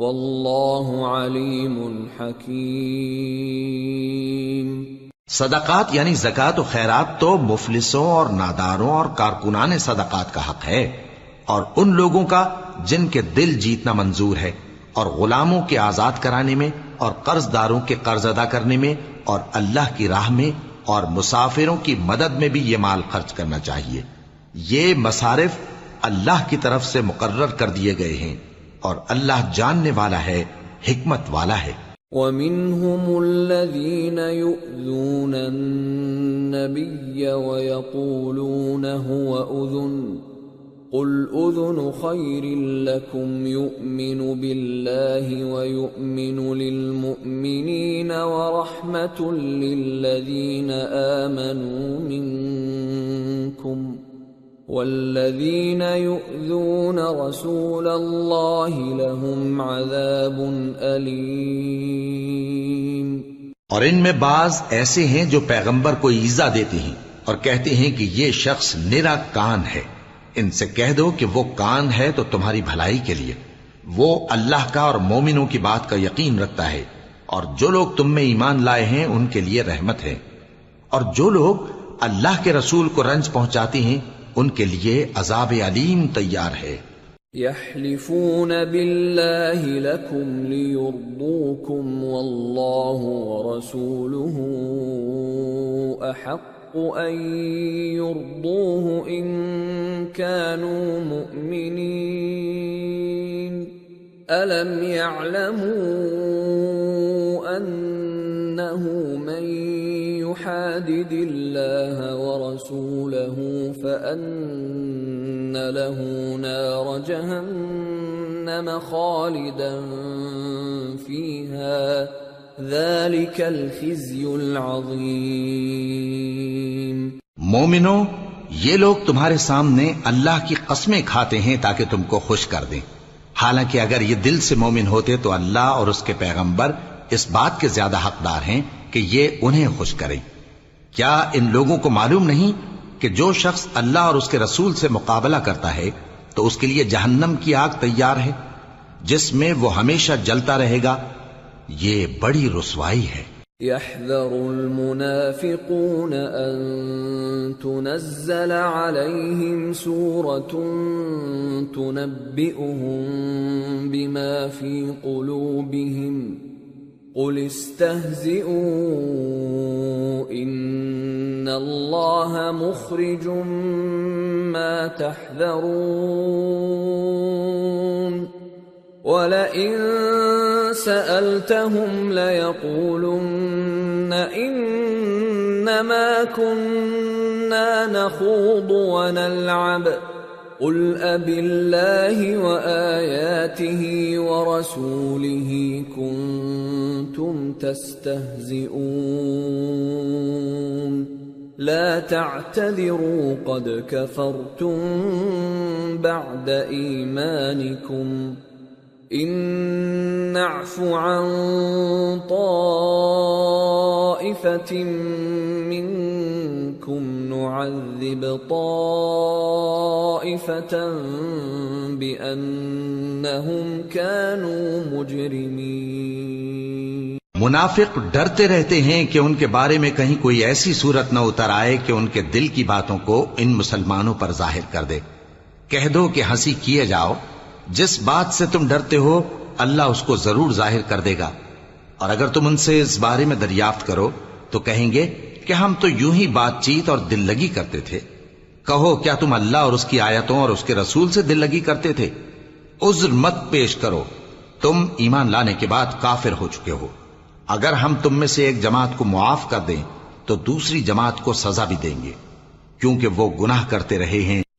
واللہ علیم حکیم۔ صدقات یعنی زکات و خیرات تو مفلسوں اور ناداروں اور کارکنان صدقات کا حق ہے اور ان لوگوں کا جن کے دل جیتنا منظور ہے اور غلاموں کے آزاد کرانے میں اور قرض داروں کے قرض ادا کرنے میں اور اللہ کی راہ میں اور مسافروں کی مدد میں بھی یہ مال خرچ کرنا چاہیے۔ یہ مصارف اللہ کی طرف سے مقرر کر دیے گئے ہیں۔ اور اللہ جاننے والا ہے، حکمت والا ہے۔ ومنهم الذين يؤذون النبي ويقولون هو أذن قل أذن خير لكم يؤمن بالله ويؤمن للمؤمنين ورحمة للذين آمنوا منكم والذين يؤذون رسول الله لهم عذاب أليم اور ان میں بعض ایسے ہیں جو پیغمبر کو ایزا دیتے ہیں اور کہتے ہیں کہ یہ شخص نرا کان ہے۔ ان سے کہہ دو کہ وہ کان ہے تو تمہاری بھلائی کے لیے۔ وہ اللہ کا اور مومنوں کی بات کا یقین رکھتا ہے۔ اور جو لوگ تم میں ایمان لائے ہیں، ان کے لیے رحمت ہے۔ اور جو لوگ اللہ کے رسول کو رنج پہنچاتے ہیں ان کے لیے عذاب علیم تیار ہے۔ يحلفون بالله لكم ليرضوكم والله ورسوله أحق أن يرضوه إن كانوا مؤمنين ألم يعلموا أنه من يحادد الله ورسوله فأن له نار جهنم خالدا فيها ذلك الخزي العظيم مومنو، یہ لوگ تمہارے سامنے اللہ کی قسمیں کھاتے ہیں تاکہ تم کو خوش کر دیں۔ حالانکہ اگر یہ دل سے مومن ہوتے تو اللہ اور اس کے پیغمبر اس بات کے زیادہ حقدار ہیں کہ یہ انہیں خوش کریں۔ کیا ان لوگوں کو معلوم نہیں کہ جو شخص اللہ اور اس کے رسول سے مقابلہ کرتا ہے تو اس کے لیے جہنم کی آگ تیار ہے، جس میں وہ ہمیشہ جلتا رہے گا۔ یہ بڑی رسوائی ہے۔ يحذر المنافقون أن تنزل عليهم سورة تنبئهم بما في قلوبهم قل استهزئوا إن الله مخرج ما تحذرون. ولئن سألتهم ليقولن إنما كنا نخوض ونلعب. قل أب الله وآياته ورسوله كنتم تستهزئون لا تعتذروا قد كفرتم بعد إيمانكم ان نعف عن طائفة منكم نعذب طائفة بأنهم كانوا مجرمين منافق ڈرتے رہتے ہیں کہ ان کے بارے میں کہیں کوئی ایسی صورت نہ اتر آئے کہ ان کے دل کی باتوں کو ان مسلمانوں پر ظاہر کر دے۔ کہہ دو کہ ہنسی کیے جاؤ۔ جس بات سے تم ڈرتے ہو، اللہ اس کو ضرور ظاہر کر دے گا۔ اور اگر تم ان سے اس بارے میں دریافت کرو، تو کہیں گے کہ ہم تو یوں ہی بات چیت اور دل لگی کرتے تھے۔ کہو، کیا تم اللہ اور اس کی آیتوں اور اس کے رسول سے دل لگی کرتے تھے؟ عذر مت پیش کرو۔ تم ایمان لانے کے بعد کافر ہو چکے ہو۔ اگر ہم تم میں سے ایک جماعت کو معاف کر دیں، تو دوسری جماعت کو سزا بھی دیں گے، کیونکہ وہ گناہ کرتے رہے ہیں۔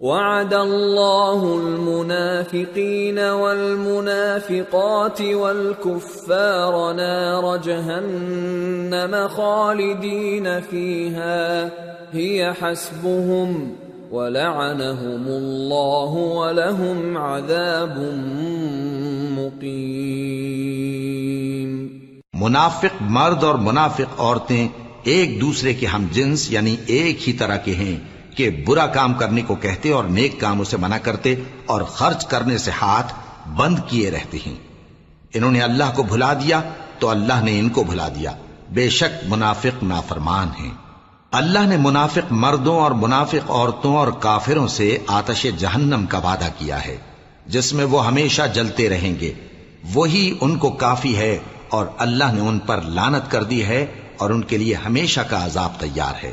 وعد الله المنافقين والمنافقات والكفار نار جهنم خالدين فيها، هي حسبهم ولعنهم الله ولهم عذاب مقيم. منافق مرد اور منافق عورتیں ایک دوسرے کے ہم جنس یعنی ایک ہی طرح کے ہیں۔ کہ برا کام کرنے کو کہتے اور نیک کاموں سے منع کرتے اور خرچ کرنے سے ہاتھ بند کیے رہتے ہیں۔ انہوں نے اللہ کو بھلا دیا تو اللہ نے ان کو بھلا دیا۔ بے شک منافق نافرمان ہیں۔ اللہ نے منافق مردوں اور منافق عورتوں اور کافروں سے آتش جہنم کا وعدہ کیا ہے، جس میں وہ ہمیشہ جلتے رہیں گے۔ وہی ان کو کافی ہے اور اللہ نے ان پر لانت کر دی ہے اور ان کے لیے ہمیشہ کا عذاب تیار ہے۔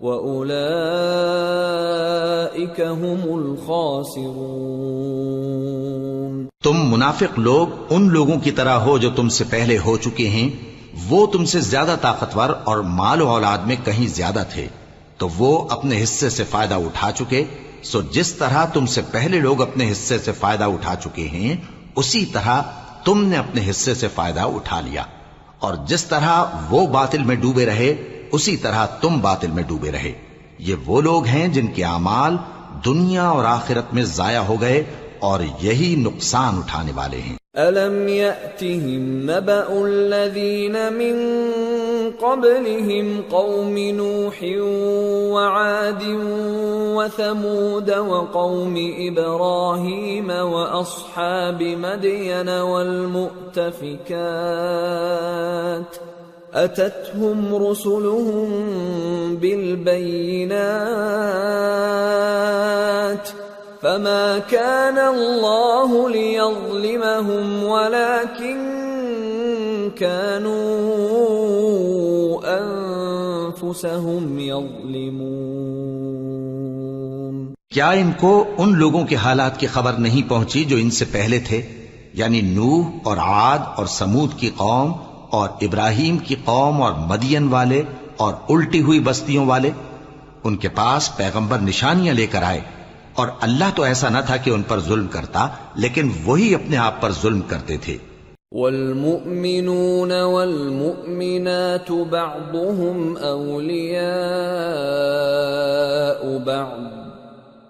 وَأُولَئِكَ هُمُ الْخَاسِرُونَ تم منافق لوگ ان لوگوں کی طرح ہو جو تم سے پہلے ہو چکے ہیں۔ وہ تم سے زیادہ طاقتور اور مال و اولاد میں کہیں زیادہ تھے۔ تو وہ اپنے حصے سے فائدہ اٹھا چکے۔ سو جس طرح تم سے پہلے لوگ اپنے حصے سے فائدہ اٹھا چکے ہیں، اسی طرح تم نے اپنے حصے سے فائدہ اٹھا لیا۔ اور جس طرح وہ باطل میں ڈوبے رہے اسی طرح تم باطل میں ڈوبے رہے۔ یہ وہ لوگ ہیں جن کے اعمال دنیا اور آخرت میں ضائع ہو گئے اور یہی نقصان اٹھانے والے ہیں۔ ألم يأتهم نبأ الذين من قبلهم قوم نوح وعاد وثمود وقوم إبراهيم وأصحاب مدين والمؤتفكات أتتهم رسلهم بالبينات فما كان الله ليظلمهم ولكن كانوا انفسهم يظلمون کیا ان کو ان لوگوں کے حالات کی خبر نہیں پہنچی جو ان سے پہلے تھے؟ یعنی نوح اور عاد اور سمود کی قوم اور ابراہیم کی قوم اور مدین والے اور الٹی ہوئی بستیوں والے، ان کے پاس پیغمبر نشانیاں لے کر آئے۔ اور اللہ تو ایسا نہ تھا کہ ان پر ظلم کرتا، لیکن وہی اپنے آپ پر ظلم کرتے تھے۔ والمؤمنون والمؤمنات بعضهم أولياء بعض۔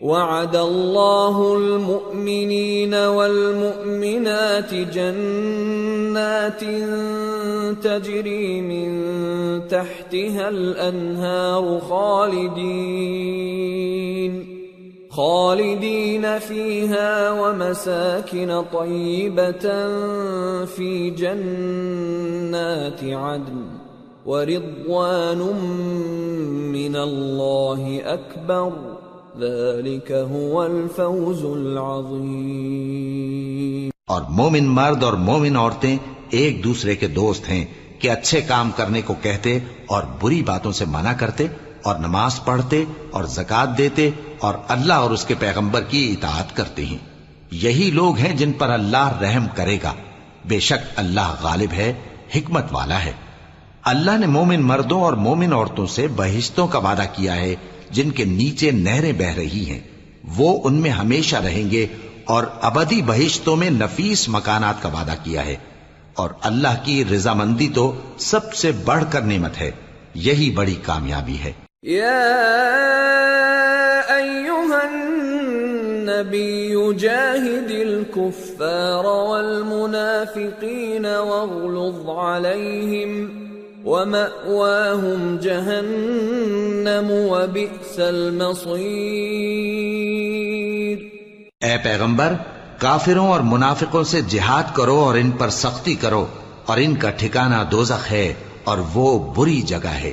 وعد الله المؤمنين والمؤمنات جنات تجري من تحتها الأنهار خالدين خالدين فيها ومساكن طيبة في جنات عدن ورضوان من الله أكبر. اور مومن مرد اور مومن عورتیں ایک دوسرے کے دوست ہیں کہ اچھے کام کرنے کو کہتے اور بری باتوں سے منع کرتے اور نماز پڑھتے اور زکات دیتے اور اللہ اور اس کے پیغمبر کی اطاعت کرتے ہیں۔ یہی لوگ ہیں جن پر اللہ رحم کرے گا۔ بے شک اللہ غالب ہے، حکمت والا ہے۔ اللہ نے مومن مردوں اور مومن عورتوں سے بہشتوں کا وعدہ کیا ہے جن کے نیچے نہریں بہ رہی ہیں، وہ ان میں ہمیشہ رہیں گے اور ابدی بہشتوں میں نفیس مکانات کا وعدہ کیا ہے۔ اور اللہ کی رضامندی تو سب سے بڑھ کر نعمت ہے۔ یہی بڑی کامیابی ہے۔ یا ایوہا النبی جاہد الكفار والمنافقین واغلظ علیہم۔ وَمَأْوَاهُمْ جَهَنَّمُ وَبِئْسَ الْمَصِيرُ. اے پیغمبر، کافروں اور منافقوں سے جہاد کرو اور ان پر سختی کرو اور ان کا ٹھکانہ دوزخ ہے اور وہ بری جگہ ہے۔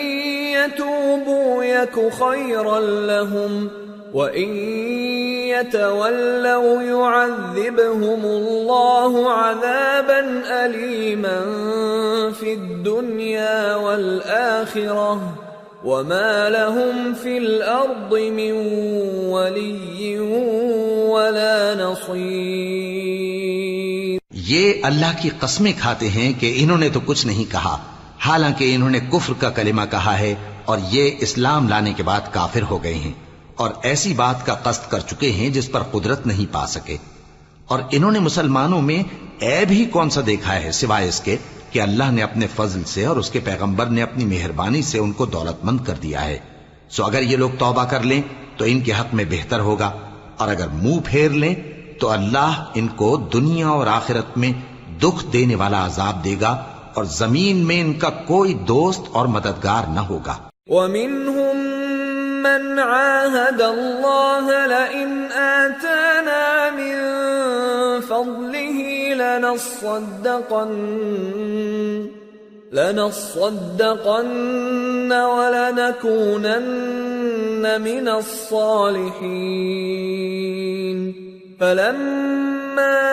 يتوبوا يك خيرا لهم وإن يتولوا يعذبهم الله عذابا أليما في الدنيا والآخرة وما لهم في الأرض من ولي ولا نصير. یہ اللہ کی قسمیں کھاتے ہیں کہ انہوں نے تو کچھ نہیں کہا۔ حالانکہ انہوں نے کفر کا کلمہ کہا ہے اور یہ اسلام لانے کے بعد کافر ہو گئے ہیں اور ایسی بات کا قصد کر چکے ہیں جس پر قدرت نہیں پا سکے۔ اور انہوں نے مسلمانوں میں عیب ہی کون سا دیکھا ہے سوائے اس کے کہ اللہ نے اپنے فضل سے اور اس کے پیغمبر نے اپنی مہربانی سے ان کو دولت مند کر دیا ہے۔ سو اگر یہ لوگ توبہ کر لیں تو ان کے حق میں بہتر ہوگا۔ اور اگر منہ پھیر لیں تو اللہ ان کو دنیا اور آخرت میں دکھ دینے والا عذاب دے گا۔ اور زمین میں ان کا کوئی دوست اور مددگار نہ ہوگا۔ ومنهم من عاهد الله لئن آتانا من فضله لنصدقن لنصدقن ولنكونن من الصالحين۔ فلما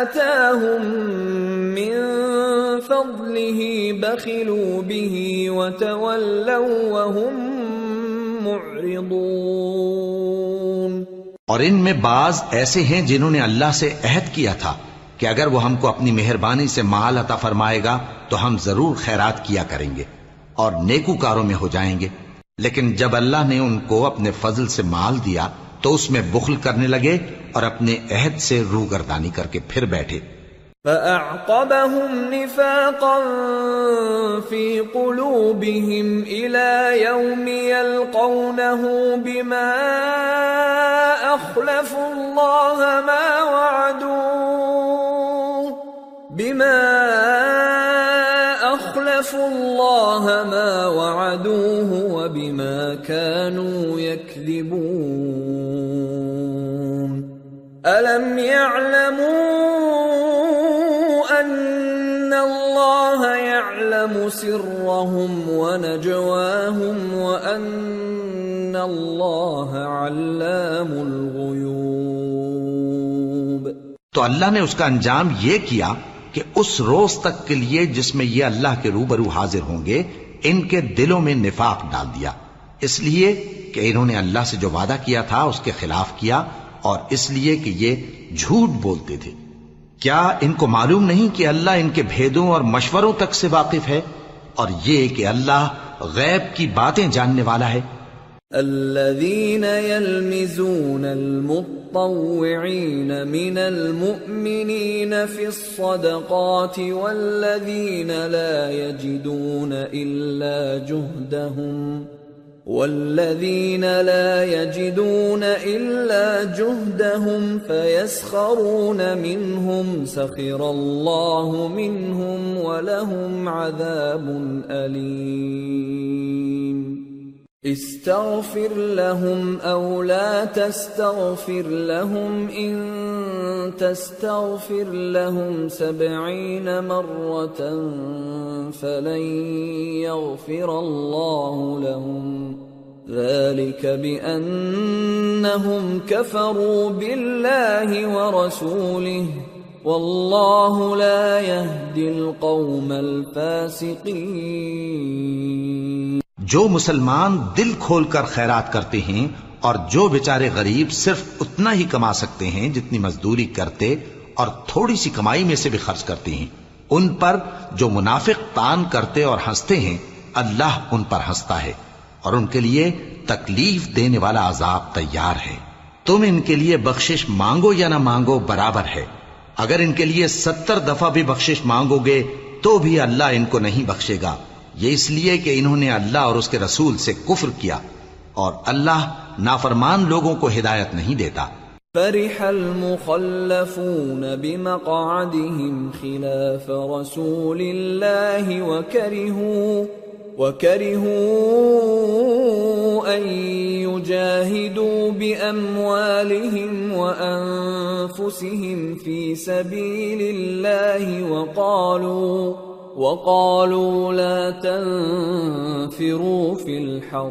آتاهم من فضله بخلوا به وتولوا وهم معرضون اور ان میں بعض ایسے ہیں جنہوں نے اللہ سے عہد کیا تھا کہ اگر وہ ہم کو اپنی مہربانی سے مال عطا فرمائے گا تو ہم ضرور خیرات کیا کریں گے اور نیکو کاروں میں ہو جائیں گے۔ لیکن جب اللہ نے ان کو اپنے فضل سے مال دیا تو اس میں بخل کرنے لگے اور اپنے عہد سے روگردانی کر کے پھر بیٹھے۔ فأعقبهم نفاقا في قلوبهم إلى يوم يلقونه بما أخلفوا الله ما وعدوه بما أخلفوا الله ما وعدوه وبما كانوا يكذبون. ألم يعلموا سرهم ونجواهم وأن الله علام الغيوب. تو اللہ نے اس کا انجام یہ کیا کہ اس روز تک کے لیے جس میں یہ اللہ کے روبرو حاضر ہوں گے، ان کے دلوں میں نفاق ڈال دیا۔ اس لیے کہ انہوں نے اللہ سے جو وعدہ کیا تھا، اس کے خلاف کیا، اور اس لیے کہ یہ جھوٹ بولتے تھے۔ کیا ان کو معلوم نہیں کہ اللہ ان کے بھیدوں اور مشوروں تک سے واقف ہے اور یہ کہ اللہ غیب کی باتیں جاننے والا ہے؟ الذين يلمزون المطوعين من المؤمنين في الصدقات والذين لا يجدون إلا جهدهم والذين لا يجدون إلا جهدهم فيسخرون منهم سخر الله منهم ولهم عذاب أليم استغفر لهم او لا تستغفر لهم ان تستغفر لهم سبعين مره فلن يغفر الله لهم. ذلك بانهم كفروا بالله ورسوله. والله لا يهدي القوم الفاسقين. جو مسلمان دل کھول کر خیرات کرتے ہیں اور جو بیچارے غریب صرف اتنا ہی کما سکتے ہیں جتنی مزدوری کرتے اور تھوڑی سی کمائی میں سے بھی خرچ کرتے ہیں، ان پر جو منافق تان کرتے اور ہنستے ہیں، اللہ ان پر ہنستا ہے اور ان کے لیے تکلیف دینے والا عذاب تیار ہے۔ تم ان کے لیے بخشش مانگو یا نہ مانگو برابر ہے۔ اگر ان کے لیے ستر دفعہ بھی بخشش مانگو گے تو بھی اللہ ان کو نہیں بخشے گا۔ یہ اس لیے کہ انہوں نے اللہ اور اس کے رسول سے کفر کیا اور اللہ نافرمان لوگوں کو ہدایت نہیں دیتا۔ فرح المخلفون بمقعدهم خلاف رسول الله وكرهوا وكرهوا أن يجاهدوا بأموالهم وأنفسهم في سبيل الله وقالوا وقالوا لا تنفروا في الحر.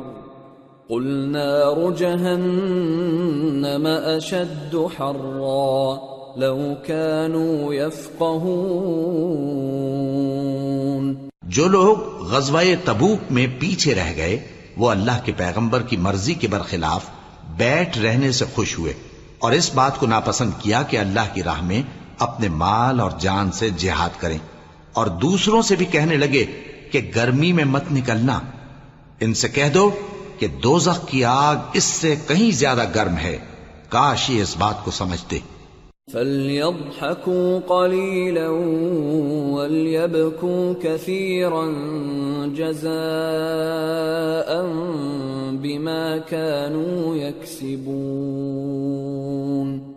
قل نار جهنم أشد حرا. لو كانوا يفقهون. جو لوگ غزوہ تبوک میں پیچھے رہ گئے، وہ اللہ کے پیغمبر کی مرضی کے برخلاف بیٹھ رہنے سے خوش ہوئے اور اس بات کو ناپسند کیا کہ اللہ کی راہ میں اپنے مال اور جان سے جہاد کریں۔ اور دوسروں سے بھی کہنے لگے کہ گرمی میں مت نکلنا۔ ان سے کہہ دو کہ دوزخ کی آگ اس سے کہیں زیادہ گرم ہے۔ کاش یہ اس بات کو سمجھتے۔ فليضحكوا قليلا وليبكوا كثيرا جزاء بما كانوا يكسبون۔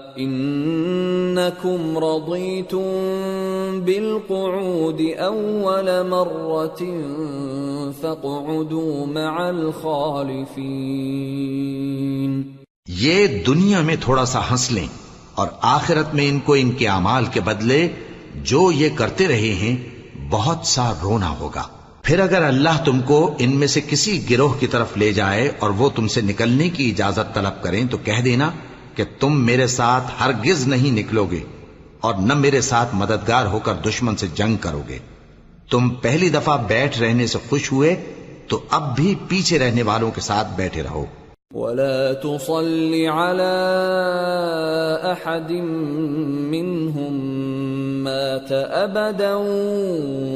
انكم رضيتم بالقعود اول مره فاقعدوا مع الخالفين. یہ دنیا میں تھوڑا سا ہنس لیں اور آخرت میں ان کو ان کے اعمال کے بدلے جو یہ کرتے رہے ہیں بہت سا رونا ہوگا۔ پھر اگر اللہ تم کو ان میں سے کسی گروہ کی طرف لے جائے اور وہ تم سے نکلنے کی اجازت طلب کریں تو کہہ دینا کہ تم میرے ساتھ ہرگز نہیں نکلو گے اور نہ میرے ساتھ مددگار ہو کر دشمن سے جنگ کرو گے تم پہلی دفعہ بیٹھ رہنے سے خوش ہوئے تو اب بھی پیچھے رہنے والوں کے ساتھ بیٹھے رہو۔ ولا تصل على احد منهم مات ابدا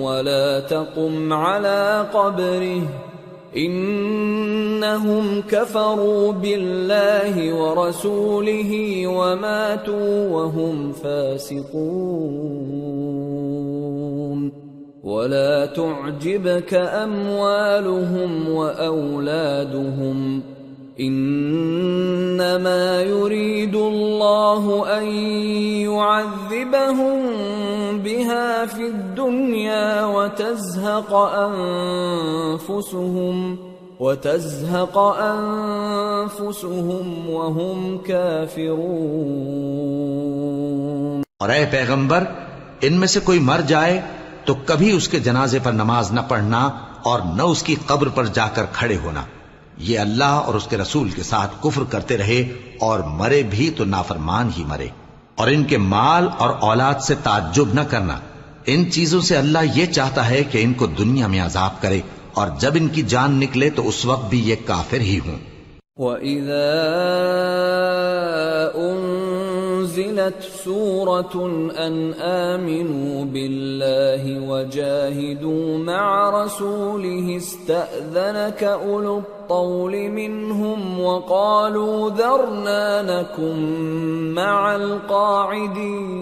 ولا تقم على قبره انہم کفروا باللہ ورسولہ وماتوا وهم فاسقون. ولا تعجبك اموالهم واولادهم انما يريد الله ان يعذبهم بها في الدنيا وتزهق انفسهم وتزهق انفسهم وهم كافرون اور اے پیغمبر، ان میں سے کوئی مر جائے تو کبھی اس کے جنازے پر نماز نہ پڑھنا اور نہ اس کی قبر پر جا کر کھڑے ہونا۔ یہ اللہ اور اس کے رسول کے ساتھ کفر کرتے رہے اور مرے بھی تو نافرمان ہی مرے۔ اور ان کے مال اور اولاد سے تعجب نہ کرنا۔ ان چیزوں سے اللہ یہ چاہتا ہے کہ ان کو دنیا میں عذاب کرے اور جب ان کی جان نکلے تو اس وقت بھی یہ کافر ہی ہوں۔ وَإِذَا انزلت سورة ان آمنوا بالله وجاهدوا مع رسوله استأذنك أولو الطول منهم وقالوا ذرنا نكن مع القاعدين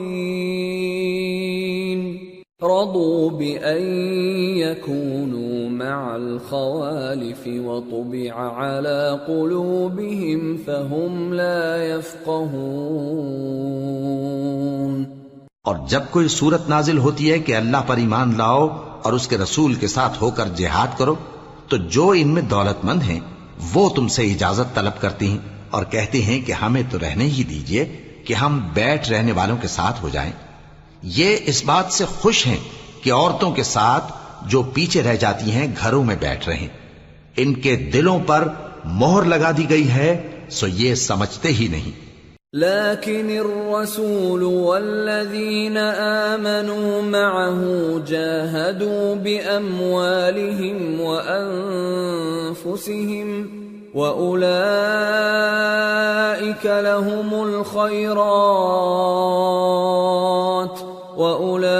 رضوا بأن يكونوا مع الخوالف وطبع على قلوبهم فهم لا يفقهون۔ اور جب کوئی صورت نازل ہوتی ہے کہ اللہ پر ایمان لاؤ اور اس کے رسول کے ساتھ ہو کر جہاد کرو، تو جو ان میں دولت مند ہیں، وہ تم سے اجازت طلب کرتی ہیں اور کہتے ہیں کہ ہمیں تو رہنے ہی دیجیے کہ ہم بیٹھ رہنے والوں کے ساتھ ہو جائیں۔ یہ اس بات سے خوش ہیں کہ عورتوں کے ساتھ جو پیچھے رہ جاتی ہیں گھروں میں بیٹھ رہے ہیں۔ ان کے دلوں پر مہر لگا دی گئی ہے، سو یہ سمجھتے ہی نہیں۔ لكن الرسول والذين آمنوا معه جاهدوا بأموالهم وأنفسهم وأولئك لهم الخيرات وَأُولَئِكَ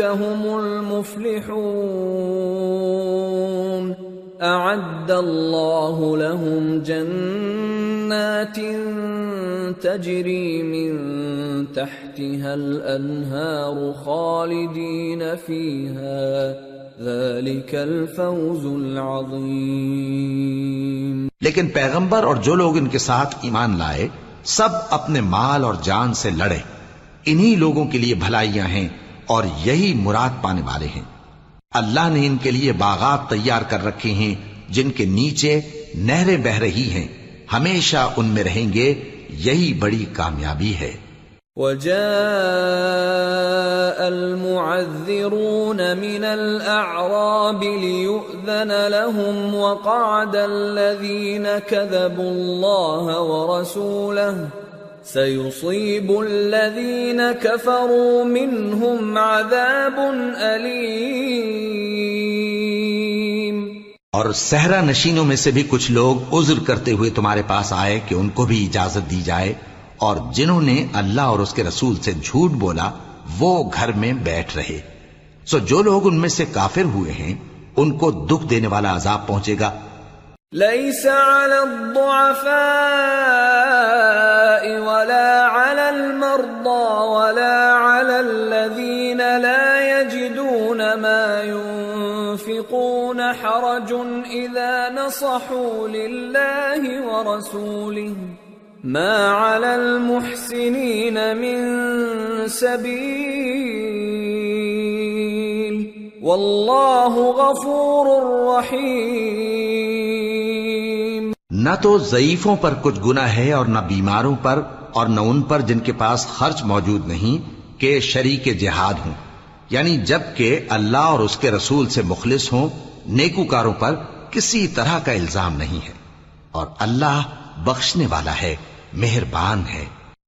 هُمُ الْمُفْلِحُونَ أَعَدَّ اللَّهُ لَهُمْ جَنَّاتٍ تَجْرِي مِن تَحْتِهَا الْأَنْهَارُ خَالِدِينَ فِيهَا ذَلِكَ الْفَوْزُ الْعَظِيمُ لیکن پیغمبر اور جو لوگ ان کے ساتھ ایمان لائے، سب اپنے مال اور جان سے لڑے۔ انہی لوگوں کے لیے بھلائیاں ہیں اور یہی مراد پانے والے ہیں۔ اللہ نے ان کے لیے باغات تیار کر رکھے ہیں، جن کے نیچے نہریں بہ رہی ہیں۔ ہمیشہ ان میں رہیں گے، یہی بڑی کامیابی ہے۔ وجاء المعذرون من الأعراب ليؤذن لهم وقعد الذين كذبوا الله ورسوله سيصيب الذين كفروا منهم عذاب أليم اور صحرا نشینوں میں سے بھی کچھ لوگ عذر کرتے ہوئے تمہارے پاس آئے کہ ان کو بھی اجازت دی جائے اور جنہوں نے اللہ اور اس کے رسول سے جھوٹ بولا وہ گھر میں بیٹھ رہے۔ سو جو لوگ ان میں سے کافر ہوئے ہیں ان کو دکھ دینے والا عذاب پہنچے گا۔ ليس على الضعفاء ولا على المرضى ولا على الذين لا يجدون ما ينفقون حرج إذا نصحوا لله ورسوله. ما على المحسنين من سبيل. والله غفور رحيم. نہ تو ضعیفوں پر کچھ گنا ہے اور نہ بیماروں پر اور نہ ان پر جن کے پاس خرچ موجود نہیں کہ شریک جہاد ہوں۔ یعنی جبکہ اللہ اور اس کے رسول سے مخلص ہوں، نیکوکاروں پر کسی طرح کا الزام نہیں ہے۔ اور اللہ بخشنے والا ہے، مہربان ہے۔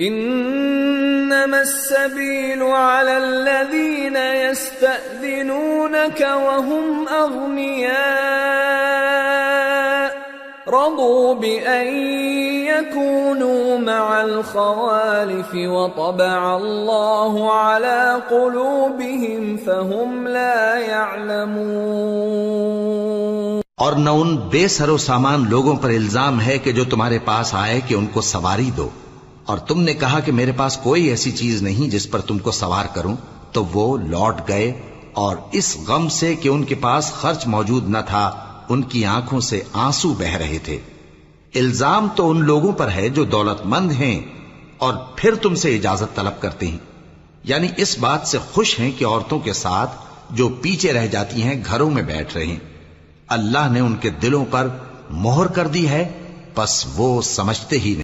انما السبيل على الذين يستأذنونك وهم اغنياء رضوا بان يكونوا مع الخوالف وطبع الله على قلوبهم فهم لا يعلمون. اور نہ ان بے سر و سامان لوگوں پر الزام ہے کہ جو تمہارے پاس آئے کہ ان کو سواری دو۔ اور تم نے کہا کہ میرے پاس کوئی ایسی چیز نہیں جس پر تم کو سوار کروں، تو وہ لوٹ گئے اور اس غم سے کہ ان کے پاس خرچ موجود نہ تھا، ان کی آنکھوں سے آنسو بہ رہے تھے۔ الزام تو ان لوگوں پر ہے جو دولت مند ہیں اور پھر تم سے اجازت طلب کرتے ہیں۔ یعنی اس بات سے خوش ہیں کہ عورتوں کے ساتھ جو پیچھے رہ جاتی ہیں گھروں میں بیٹھ رہے ہیں۔ اللہ نے ان کے دلوں پر مہر کر دی ہے، پس وہ سمجھتے ہی نہیں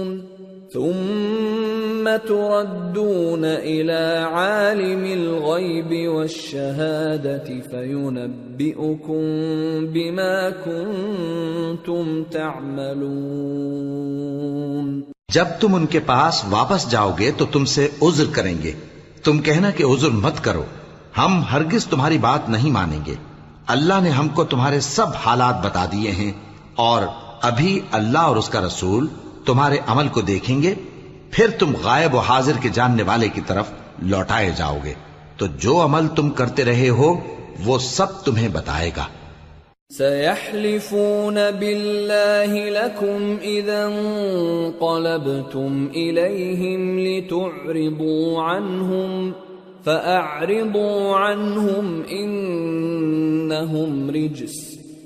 ثم تردون إلى عالم الغيب والشهادة فينبئكم بما كنتم تعملون. جب تم ان کے پاس واپس جاؤ گے تو تم سے عذر کریں گے۔ تم کہنا کہ عذر مت کرو۔ ہم ہرگز تمہاری بات نہیں مانیں گے۔ اللہ نے ہم کو تمہارے سب حالات بتا دیے ہیں اور ابھی اللہ اور اس کا رسول تمہارے عمل کو دیکھیں گے، پھر تم غائب و حاضر کے جاننے والے کی طرف لوٹائے جاؤ گے۔ تو جو عمل تم کرتے رہے ہو، وہ سب تمہیں بتائے گا۔ سيحلفون بالله لكم إذا انقلبتم إليهم لتعرضوا عنهم فأعرضوا عنهم إنهم رجس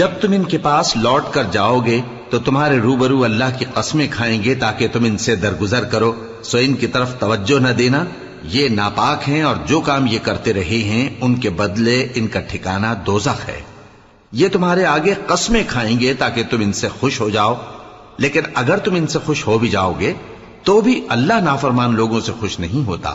جب تم ان کے پاس لوٹ کر جاؤ گے تو تمہارے روبرو اللہ کی قسمیں کھائیں گے تاکہ تم ان سے درگزر کرو۔ سو ان کی طرف توجہ نہ دینا۔ یہ ناپاک ہیں اور جو کام یہ کرتے رہے ہیں، ان کے بدلے ان کا ٹھکانہ دوزخ ہے۔ یہ تمہارے آگے قسمیں کھائیں گے تاکہ تم ان سے خوش ہو جاؤ۔ لیکن اگر تم ان سے خوش ہو بھی جاؤ گے، تو بھی اللہ نافرمان لوگوں سے خوش نہیں ہوتا۔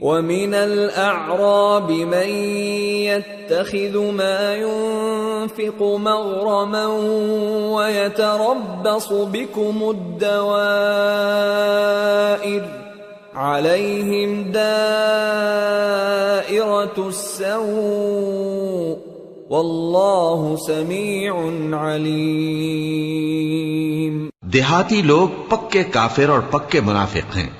ومن الأعراب من يتخذ ما ينفق مغرما ويتربص بكم الدوائر عليهم دائرة السوء والله سميع عليم دیہاتی لوگ پکے کافر اور پکے منافق ہیں۔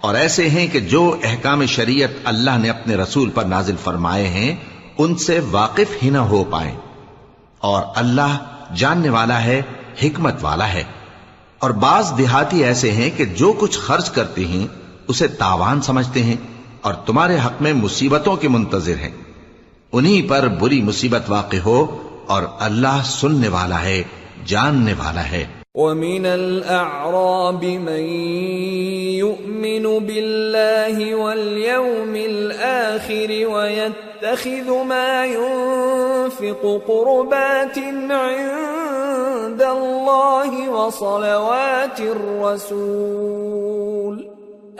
اور ایسے ہیں کہ جو احکام شریعت اللہ نے اپنے رسول پر نازل فرمائے ہیں، ان سے واقف ہی نہ ہو پائیں۔ اور اللہ جاننے والا ہے، حکمت والا ہے۔ اور بعض دیہاتی ایسے ہیں کہ جو کچھ خرچ کرتے ہیں، اسے تاوان سمجھتے ہیں اور تمہارے حق میں مصیبتوں کے منتظر ہیں۔ انہی پر بری مصیبت واقع ہو اور اللہ سننے والا ہے، جاننے والا ہے۔ ومن الأعراب من يؤمن بالله واليوم الآخر ويتخذ ما ينفق قربات عند الله وصلوات الرسول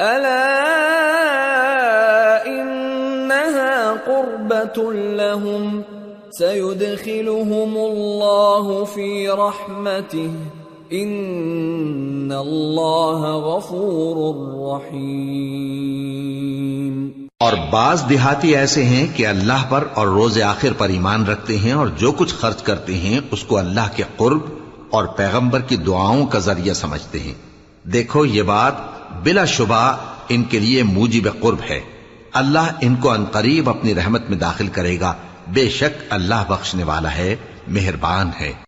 ألا إنها قربة لهم سيدخلهم الله في رحمته ان اللہ غفور رحیم اور بعض دیہاتی ایسے ہیں کہ اللہ پر اور روز آخر پر ایمان رکھتے ہیں اور جو کچھ خرچ کرتے ہیں اس کو اللہ کے قرب اور پیغمبر کی دعاؤں کا ذریعہ سمجھتے ہیں۔ دیکھو یہ بات بلا شبہ ان کے لیے موجب قرب ہے۔ اللہ ان کو انقریب اپنی رحمت میں داخل کرے گا۔ بے شک اللہ بخشنے والا ہے، مہربان ہے۔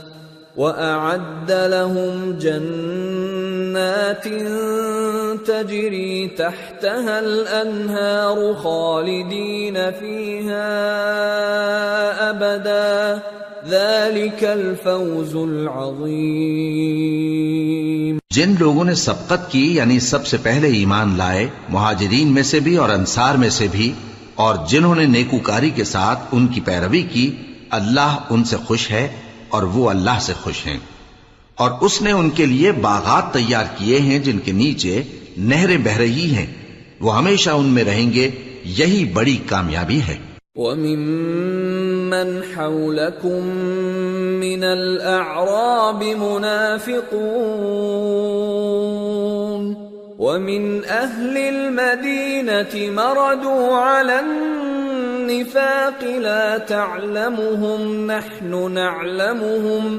وأعد لهم جنات تجري تحتها الأنهار خالدين فيها أبدا ذلك الفوز العظيم جن لوگوں نے سبقت کی یعنی سب سے پہلے ایمان لائے، مہاجرین میں سے بھی اور انصار میں سے بھی، اور جنہوں نے نیکوکاری کے ساتھ ان کی پیروی کی، اللہ ان سے خوش ہے۔ اور وہ اللہ سے خوش ہیں۔ اور اس نے ان کے لیے باغات تیار کیے ہیں جن کے نیچے نہریں بہ رہی ہیں۔ وہ ہمیشہ ان میں رہیں گے۔ یہی بڑی کامیابی ہے۔ وَمِن وَمِمَّنْ حَوْلَكُمْ مِنَ الْأَعْرَابِ مُنَافِقُونَ۔ وَمِنْ أَهْلِ الْمَدِينَةِ مَرَدُوا عَلَى النفاق لا تعلمهم، نحن نعلمهم،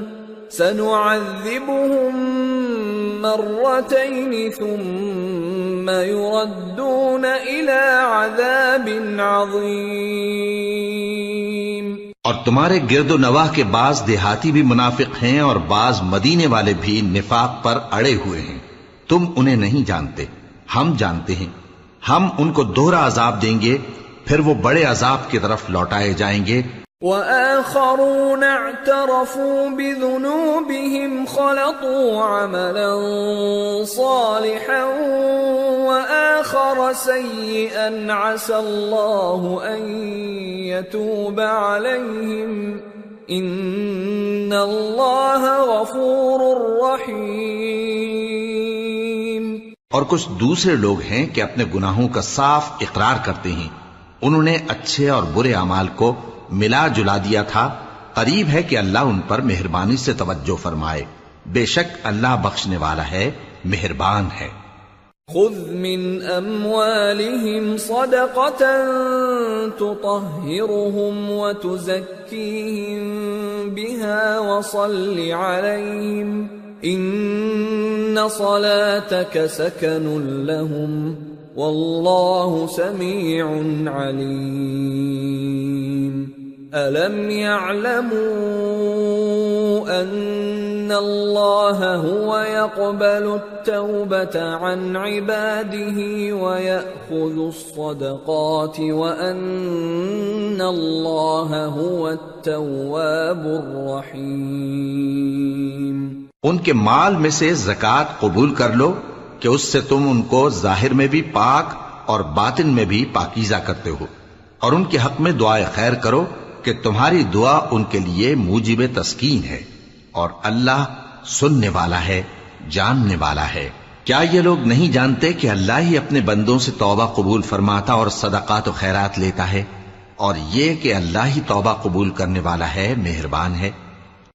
سنعذبهم مرتين ثم يردون إلى عذاب عظيم. اور تمہارے گرد و نواح کے بعض دیہاتی بھی منافق ہیں اور بعض مدینے والے بھی نفاق پر اڑے ہوئے ہیں۔ تم انہیں نہیں جانتے، ہم جانتے ہیں۔ ہم ان کو دوہرا عذاب دیں گے پھر وہ بڑے عذاب کی طرف لوٹائے جائیں گے۔ وآخرون اعترفوا بذنوبهم خلطوا عملا صالحا وآخر سيئا عسى الله أن يتوب عليهم إن الله غفور رحيم۔ اور کچھ دوسرے لوگ ہیں کہ اپنے گناہوں کا صاف اقرار کرتے ہیں۔ انہوں نے اچھے اور برے اعمال کو ملا جلا دیا تھا۔ قریب ہے کہ اللہ ان پر مہربانی سے توجہ فرمائے۔ بے شک اللہ بخشنے والا ہے، مہربان ہے۔ خذ من اموالهم صدقة تطهرهم وتزكيهم بها وصل عليهم ان صلاتك سكن لهم والله سميع عليم. الم يعلموا ان الله هو يقبل التوبه عن عباده وياخذ الصدقات وان الله هو التواب الرحيم. ان کے مال میں سے زکوٰۃ قبول کر لو کہ اس سے تم ان کو ظاہر میں بھی پاک اور باطن میں بھی پاکیزہ کرتے ہو اور ان کے حق میں دعائے خیر کرو کہ تمہاری دعا ان کے لیے موجب تسکین ہے اور اللہ سننے والا ہے، جاننے والا ہے۔ کیا یہ لوگ نہیں جانتے کہ اللہ ہی اپنے بندوں سے توبہ قبول فرماتا اور صدقات و خیرات لیتا ہے؟ اور یہ کہ اللہ ہی توبہ قبول کرنے والا ہے، مہربان ہے۔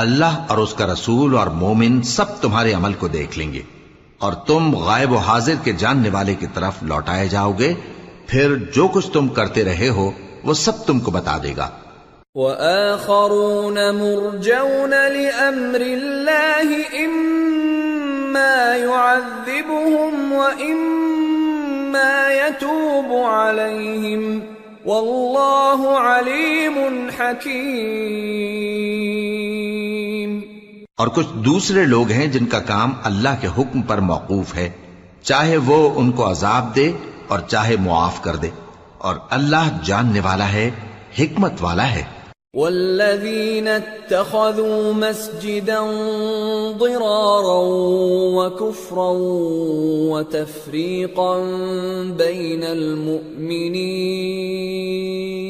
اللہ اور اس کا رسول اور مومن سب تمہارے عمل کو دیکھ لیں گے اور تم غائب و حاضر کے جاننے والے کی طرف لوٹائے جاؤ گے، پھر جو کچھ تم کرتے رہے ہو، وہ سب تم کو بتا دے گا۔ وآخرون مرجون لأمر الله إما يعذبهم وإما يتوب عليهم۔ والله عليم حكيم اور کچھ دوسرے لوگ ہیں جن کا کام اللہ کے حکم پر موقوف ہے۔ چاہے وہ ان کو عذاب دے اور چاہے معاف کر دے۔ اور اللہ جاننے والا ہے، حکمت والا ہے۔ والذين اتخذوا مسجدا ضرارا وكفرا وتفريقا بين المؤمنين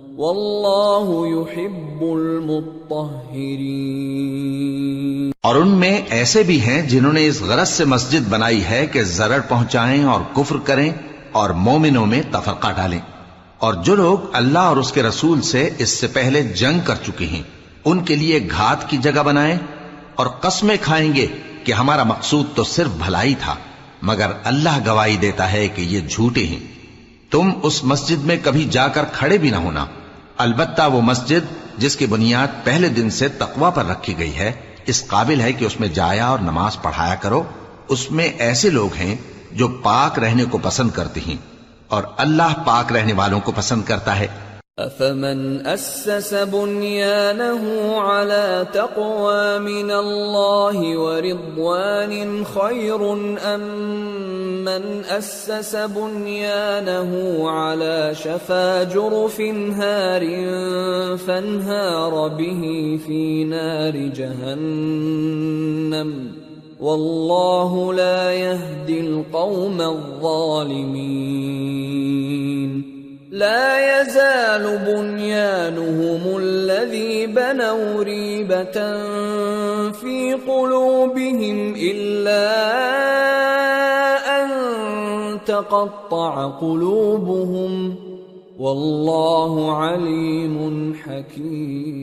والله يحب اور ان میں ایسے بھی ہیں جنہوں نے اس غرض سے مسجد بنائی ہے کہ ضرر پہنچائیں اور کفر کریں اور مومنوں میں تفرقہ ڈالیں۔ اور جو لوگ اللہ اور اس کے رسول سے اس سے پہلے جنگ کر چکے ہیں، ان کے لیے گھات کی جگہ بنائیں اور قسمیں کھائیں گے کہ ہمارا مقصود تو صرف بھلائی تھا، مگر اللہ گواہی دیتا ہے کہ یہ جھوٹے ہیں۔ تم اس مسجد میں کبھی جا کر کھڑے بھی نہ ہونا۔ البتہ وہ مسجد جس کی بنیاد پہلے دن سے تقوی پر رکھی گئی ہے، اس قابل ہے کہ اس میں جایا اور نماز پڑھایا کرو۔ اس میں ایسے لوگ ہیں جو پاک رہنے کو پسند کرتے ہیں اور اللہ پاک رہنے والوں کو پسند کرتا ہے۔ أفمن أسس بنيانه على تقوى من الله ورضوان خير أم من أسس بنيانه على شفا جرف هار فانهار به في نار جهنم والله لا يهدي القوم الظالمين لا يزال بنيانهم الذي بنوا ريبة في قلوبهم إلا أن تقطع قلوبهم والله عليم حكيم.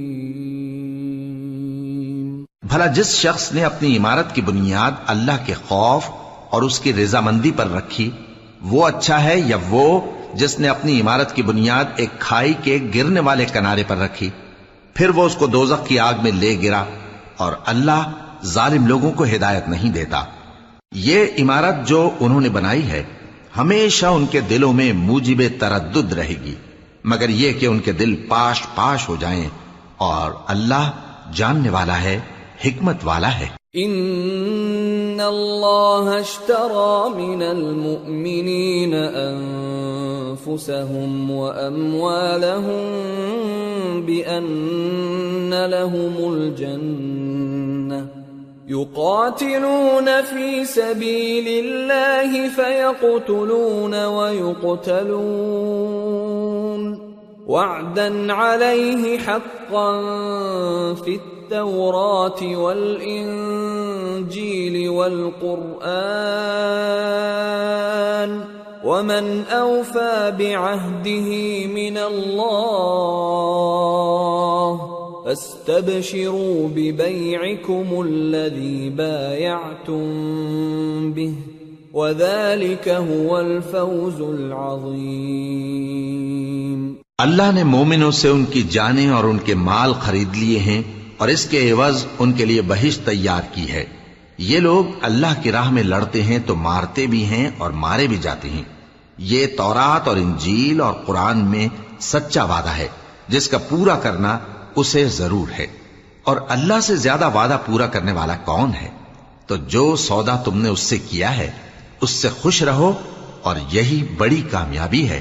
بھلا جس شخص نے اپنی عمارت کی بنیاد اللہ کے خوف اور اس کی رضامندی پر رکھی، وہ اچھا ہے یا وہ جس نے اپنی عمارت کی بنیاد ایک کھائی کے گرنے والے کنارے پر رکھی۔ پھر وہ اس کو دوزخ کی آگ میں لے گرا اور اللہ ظالم لوگوں کو ہدایت نہیں دیتا۔ یہ عمارت جو انہوں نے بنائی ہے، ہمیشہ ان کے دلوں میں موجب تردد رہے گی۔ مگر یہ کہ ان کے دل پاش پاش ہو جائیں اور اللہ جاننے والا ہے، حکمت والا ہے۔ ان اللہ اشترى من المؤمنین انفسهم واموالهم بان لهم الجنة يقاتلون في سبيل الله فيقتلون ويقتلون وعدا عليه حقا في التوراة والإنجيل والقرآن ومن أوفى بعهده من الله فاستبشروا ببيعكم الذي بايعتم به وذلك هو الفوز العظيم اللہ نے مومنوں سے ان کی جانیں اور ان کے مال خرید لیے ہیں اور اس کے عوض ان کے لیے بہش تیار کی ہے۔ یہ لوگ اللہ کی راہ میں لڑتے ہیں تو مارتے بھی ہیں اور مارے بھی جاتے ہیں۔ یہ تورات اور انجیل اور قرآن میں سچا وعدہ ہے۔ جس کا پورا کرنا اسے ضرور ہے۔ اور اللہ سے زیادہ وعدہ پورا کرنے والا کون ہے؟ تو جو سودا تم نے اس سے کیا ہے، اس سے خوش رہو اور یہی بڑی کامیابی ہے۔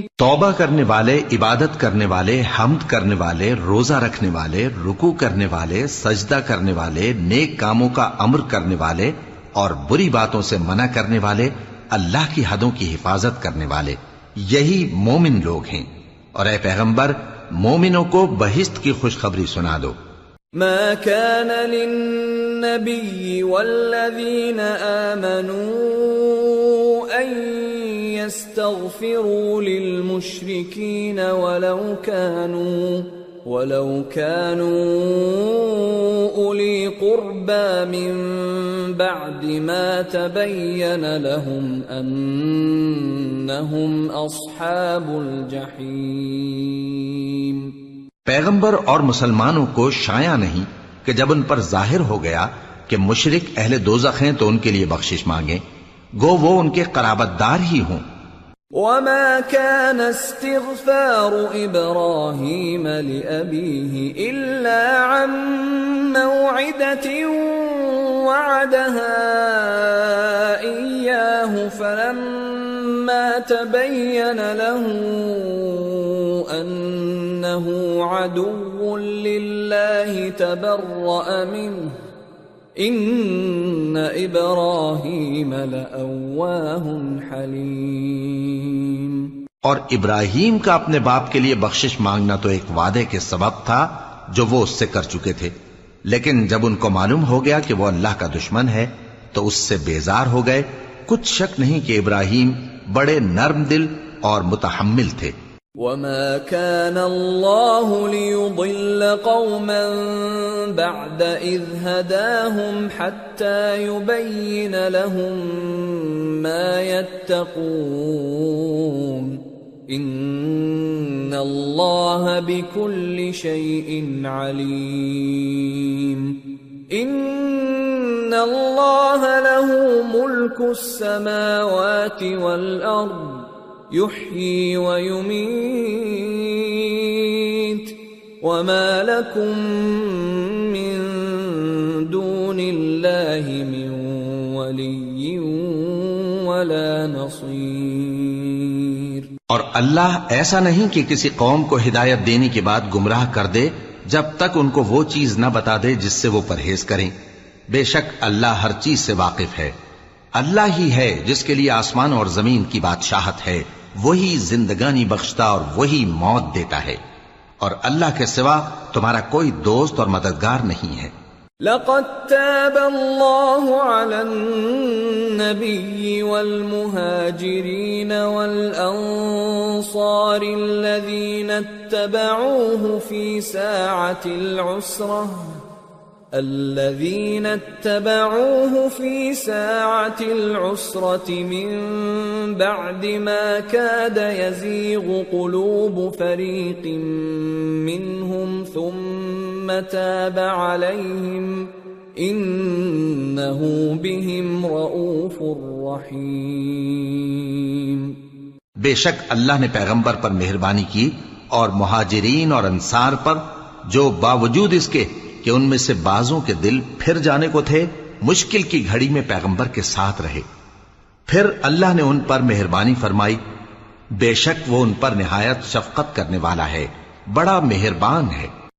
توبہ کرنے والے، عبادت کرنے والے، حمد کرنے والے، روزہ رکھنے والے رکو کرنے والے، سجدہ کرنے والے، نیک کاموں کا امر کرنے والے اور بری باتوں سے منع کرنے والے، اللہ کی حدوں کی حفاظت کرنے والے۔ یہی مومن لوگ ہیں۔ اور اے پیغمبر، مومنوں کو بہشت کی خوشخبری سنا دو۔ ما كان للنبي والذين آمنوا أن يستغفروا للمشركين ولو كانوا ولو كانوا أولي قربى من بعد ما تبين لهم أنهم أصحاب الجحيم. پیغمبر اور مسلمانوں کو شایا نہیں کہ جب ان پر ظاہر ہو گیا کہ مشرق اہل دوزخ ہیں تو ان کے لیے بخشش مانگیں، گو وہ ان کے قرابت دار ہی ہوں۔ وما كان استغفار إبراهيم لأبيه إلا عن موعدة وعدها إياه فلما تبين له أنه عدو لله تبرأ منه ان ابراہیم حلیم اور ابراہیم کا اپنے باپ کے لیے بخشش مانگنا تو ایک وعدے کے سبب تھا جو وہ اس سے کر چکے تھے۔ لیکن جب ان کو معلوم ہو گیا کہ وہ اللہ کا دشمن ہے، تو اس سے بیزار ہو گئے۔ کچھ شک نہیں کہ ابراہیم بڑے نرم دل اور متحمل تھے۔ وما كان الله ليضل قوما بعد إذ هداهم حتى يبين لهم ما يتقون إن الله بكل شيء عليم إن الله له ملك السماوات والأرض يحيي ويميت وما لكم من دون الله من ولي ولا نصير۔ اور اللہ ایسا نہیں کہ کسی قوم کو ہدایت دینے کے بعد گمراہ کر دے جب تک ان کو وہ چیز نہ بتا دے جس سے وہ پرہیز کریں۔ بے شک اللہ ہر چیز سے واقف ہے۔ اللہ ہی ہے جس کے لیے آسمان اور زمین کی بادشاہت ہے۔ وہی زندگانی بخشتا اور وہی موت دیتا ہے۔ اور اللہ کے سوا تمہارا کوئی دوست اور مددگار نہیں ہے۔ لقد تاب الله على النبي والمهاجرين والأنصار الذين اتبعوه في ساعة العسرة۔ الذين اتبعوه في ساعة العسرة من بعد ما كاد يزيغ قلوب فريق منهم ثم تاب عليهم إنه بهم رؤوف رحيم بے شک اللہ نے پیغمبر پر مہربانی کی اور مہاجرین اور انصار پر جو باوجود اس کے کہ ان میں سے بازوں کے دل پھر جانے کو تھے، مشکل کی گھڑی میں پیغمبر کے ساتھ رہے۔ پھر اللہ نے ان پر مہربانی فرمائی۔ بے شک وہ ان پر نہایت شفقت کرنے والا ہے، بڑا مہربان ہے۔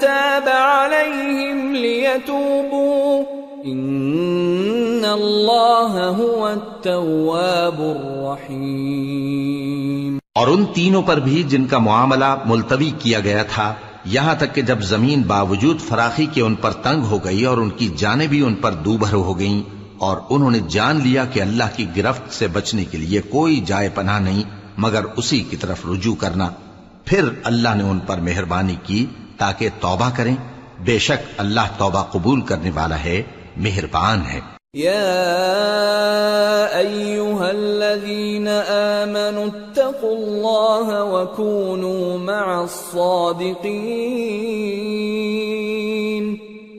تاب عليهم ليتوبوا. إن الله هو التواب الرحيم. اور ان تینوں پر بھی جن کا معاملہ ملتوی کیا گیا تھا، یہاں تک کہ جب زمین باوجود فراخی کے ان پر تنگ ہو گئی اور ان کی جانیں بھی ان پر دوبھر ہو گئیں، اور انہوں نے جان لیا کہ اللہ کی گرفت سے بچنے کے لیے کوئی جائے پناہ نہیں، مگر اسی کی طرف رجوع کرنا، پھر اللہ نے ان پر مہربانی کی تاکہ توبہ کریں۔ بے شک اللہ توبہ قبول کرنے والا ہے، مہربان ہے۔ يا أيها الذين آمنوا اتقوا الله وكونوا مع الصادقين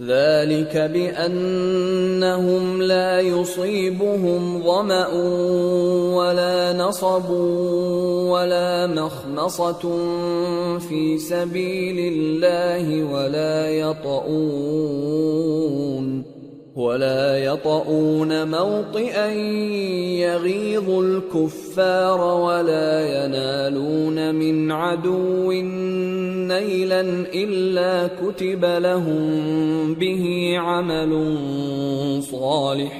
ذلك بأنهم لا يصيبهم ظمأ ولا نصب ولا مخمصة في سبيل الله ولا يطؤون ولا يطؤون موطئا يغيظ الكفار ولا ينالون من عدو نيلا إلا كتب لهم به عمل صالح.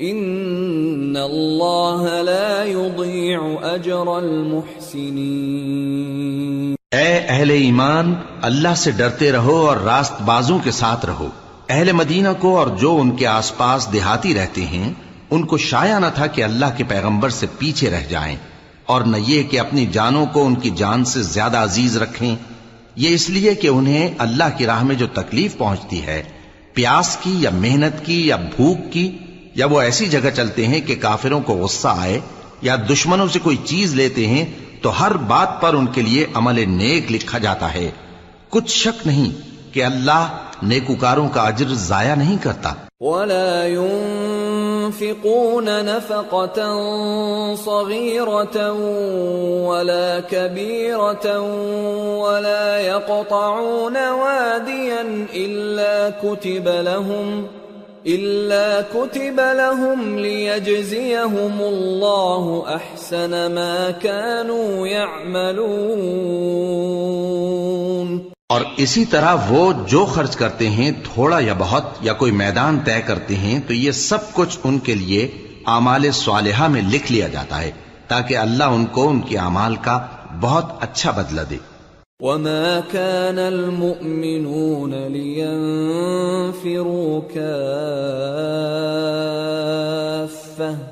إن الله لا يضيع أجر المحسنين. اے اہل ایمان، اللہ سے ڈرتے رہو اور راست بازوں کے ساتھ رہو۔ اہل مدینہ کو اور جو ان کے آس پاس دیہاتی رہتے ہیں، ان کو شایا نہ تھا کہ اللہ کے پیغمبر سے پیچھے رہ جائیں، اور نہ یہ کہ اپنی جانوں کو ان کی جان سے زیادہ عزیز رکھیں۔ یہ اس لیے کہ انہیں اللہ کی راہ میں جو تکلیف پہنچتی ہے، پیاس کی یا محنت کی یا بھوک کی، یا وہ ایسی جگہ چلتے ہیں کہ کافروں کو غصہ آئے یا دشمنوں سے کوئی چیز لیتے ہیں، تو ہر بات پر ان کے لیے عمل نیک لکھا جاتا ہے۔ کچھ شک نہیں۔ کہ اللہ نیکوکاروں کا اجر ضائع نہیں کرتا۔ ولا ينفقون نفقة صغيرة ولا كبيرة ولا يقطعون واديا إلا كتب لهم، إلا كتب لهم ليجزيهم الله أحسن ما كانوا يعملون۔ اور اسی طرح وہ جو خرچ کرتے ہیں، تھوڑا یا بہت، یا کوئی میدان طے کرتے ہیں، تو یہ سب کچھ ان کے لیے اعمال صالحہ میں لکھ لیا جاتا ہے، تاکہ اللہ ان کو، ان کے اعمال کا بہت اچھا بدلہ دے۔ وما كان المؤمنون لينفروا كافة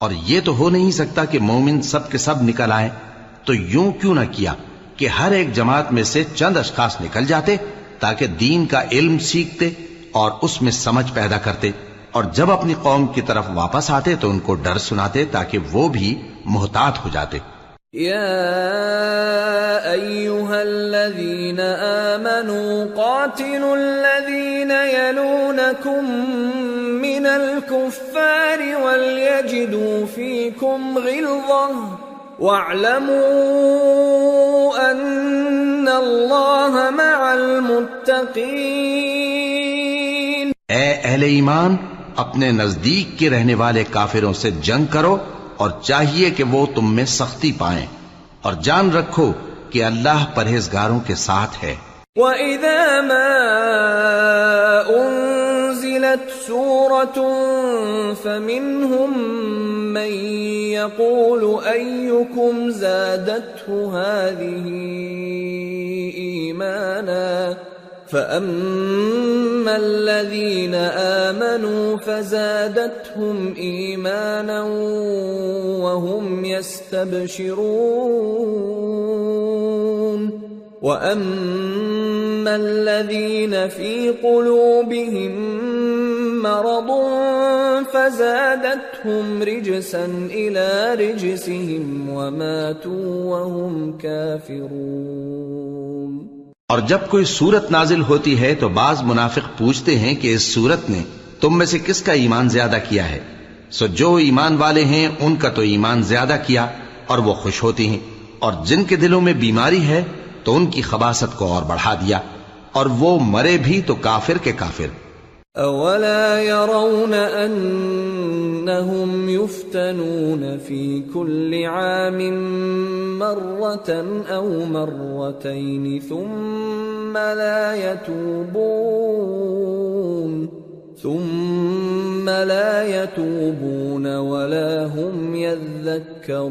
اور یہ تو ہو نہیں سکتا کہ مومن سب کے سب نکل آئیں۔ تو یوں کیوں نہ کیا کہ ہر ایک جماعت میں سے چند اشخاص نکل جاتے تاکہ دین کا علم سیکھتے اور اس میں سمجھ پیدا کرتے۔ اور جب اپنی قوم کی طرف واپس آتے تو ان کو ڈر سناتے تاکہ وہ بھی محتاط ہو جاتے۔ يا أيها الذين آمنوا قاتلوا الذين يلونكم من الكفار وليجدوا فيكم غلظة واعلموا أن الله مع المتقين اے اہل ایمان، اپنے نزدیک کے رہنے والے کافروں سے جنگ کرو اور چاہیے کہ وہ تم میں سختی پائیں اور جان رکھو کہ اللہ پرہیزگاروں کے ساتھ ہے۔ وَإِذَا مَا أُنزِلَتْ سُورَةٌ فَمِنْهُمْ مَنْ يَقُولُ أَيُّكُمْ زَادَتْهُ هَذِهِ إِيمَانًا فَأَمَّا الَّذِينَ آمَنُوا فَزَادَتْهُمْ إِيمَانًا وَهُمْ يَسْتَبْشِرُونَ وَأَمَّا الَّذِينَ فِي قُلُوبِهِم مَّرَضٌ فَزَادَتْهُمْ رِجْسًا إِلَى رِجْسِهِمْ وَمَاتُوا وَهُمْ كَافِرُونَ اور جب کوئی سورت نازل ہوتی ہے تو بعض منافق پوچھتے ہیں کہ اس سورت نے تم میں سے کس کا ایمان زیادہ کیا ہے؟ سو جو ایمان والے ہیں، ان کا تو ایمان زیادہ کیا اور وہ خوش ہوتی ہیں۔ اور جن کے دلوں میں بیماری ہے، تو ان کی خباست کو اور بڑھا دیا۔ اور وہ مرے بھی تو کافر کے کافر۔ أَوَلَا يَرَوْنَ أَنَّهُمْ يُفْتَنُونَ فِي كُلِّ عَامٍ مَرَّةً أَوْ مَرَّتَيْنِ ثُمَّ لَا يَتُوبُونَ ثُمَّ لَا يَتُوبُونَ وَلَا هُمْ يَذَّكَّرُونَ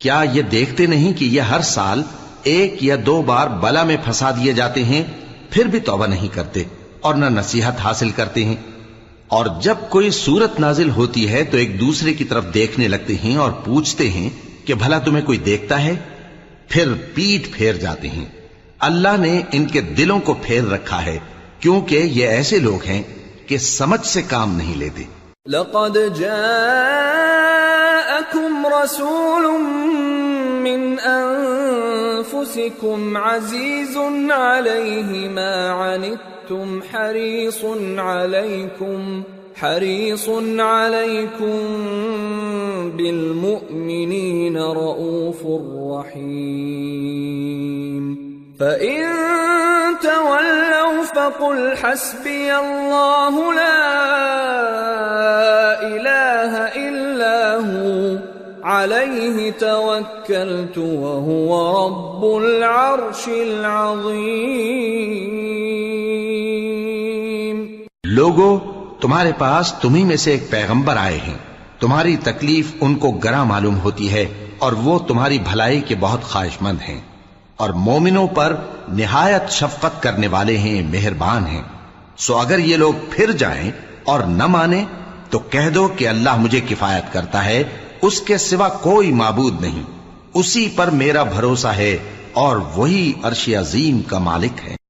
کیا یہ دیکھتے نہیں کہ یہ ہر سال ایک یا دو بار بلا میں پھنسا دیے جاتے ہیں؟ پھر بھی توبہ نہیں کرتے اور نہ نصیحت حاصل کرتے ہیں۔ اور جب کوئی صورت نازل ہوتی ہے تو ایک دوسرے کی طرف دیکھنے لگتے ہیں اور پوچھتے ہیں کہ بھلا تمہیں کوئی دیکھتا ہے؟ پھر پیٹ پھیر جاتے ہیں۔ اللہ نے ان کے دلوں کو پھیر رکھا ہے، کیونکہ یہ ایسے لوگ ہیں کہ سمجھ سے کام نہیں لیتے۔ لقد جاءكم رسول من أنفسكم عزيز عليه ما عنتم، حريص عليكم حريص عليكم بالمؤمنين رؤوف رحيم. فإن تولوا فقل حسبي الله لا إله إلا هو. عليه توكلت وهو رب العرش العظيم. لوگو، تمہارے پاس تمہیں میں سے ایک پیغمبر آئے ہیں۔ تمہاری تکلیف ان کو گراں معلوم ہوتی ہے اور وہ تمہاری بھلائی کے بہت خواہش مند ہیں۔ اور مومنوں پر نہایت شفقت کرنے والے ہیں، مہربان ہیں۔ سو اگر یہ لوگ پھر جائیں اور نہ مانیں، تو کہہ دو کہ اللہ مجھے کفایت کرتا ہے اس کے سوا کوئی معبود نہیں۔ اسی پر میرا بھروسہ ہے اور وہی عرش عظیم کا مالک ہے۔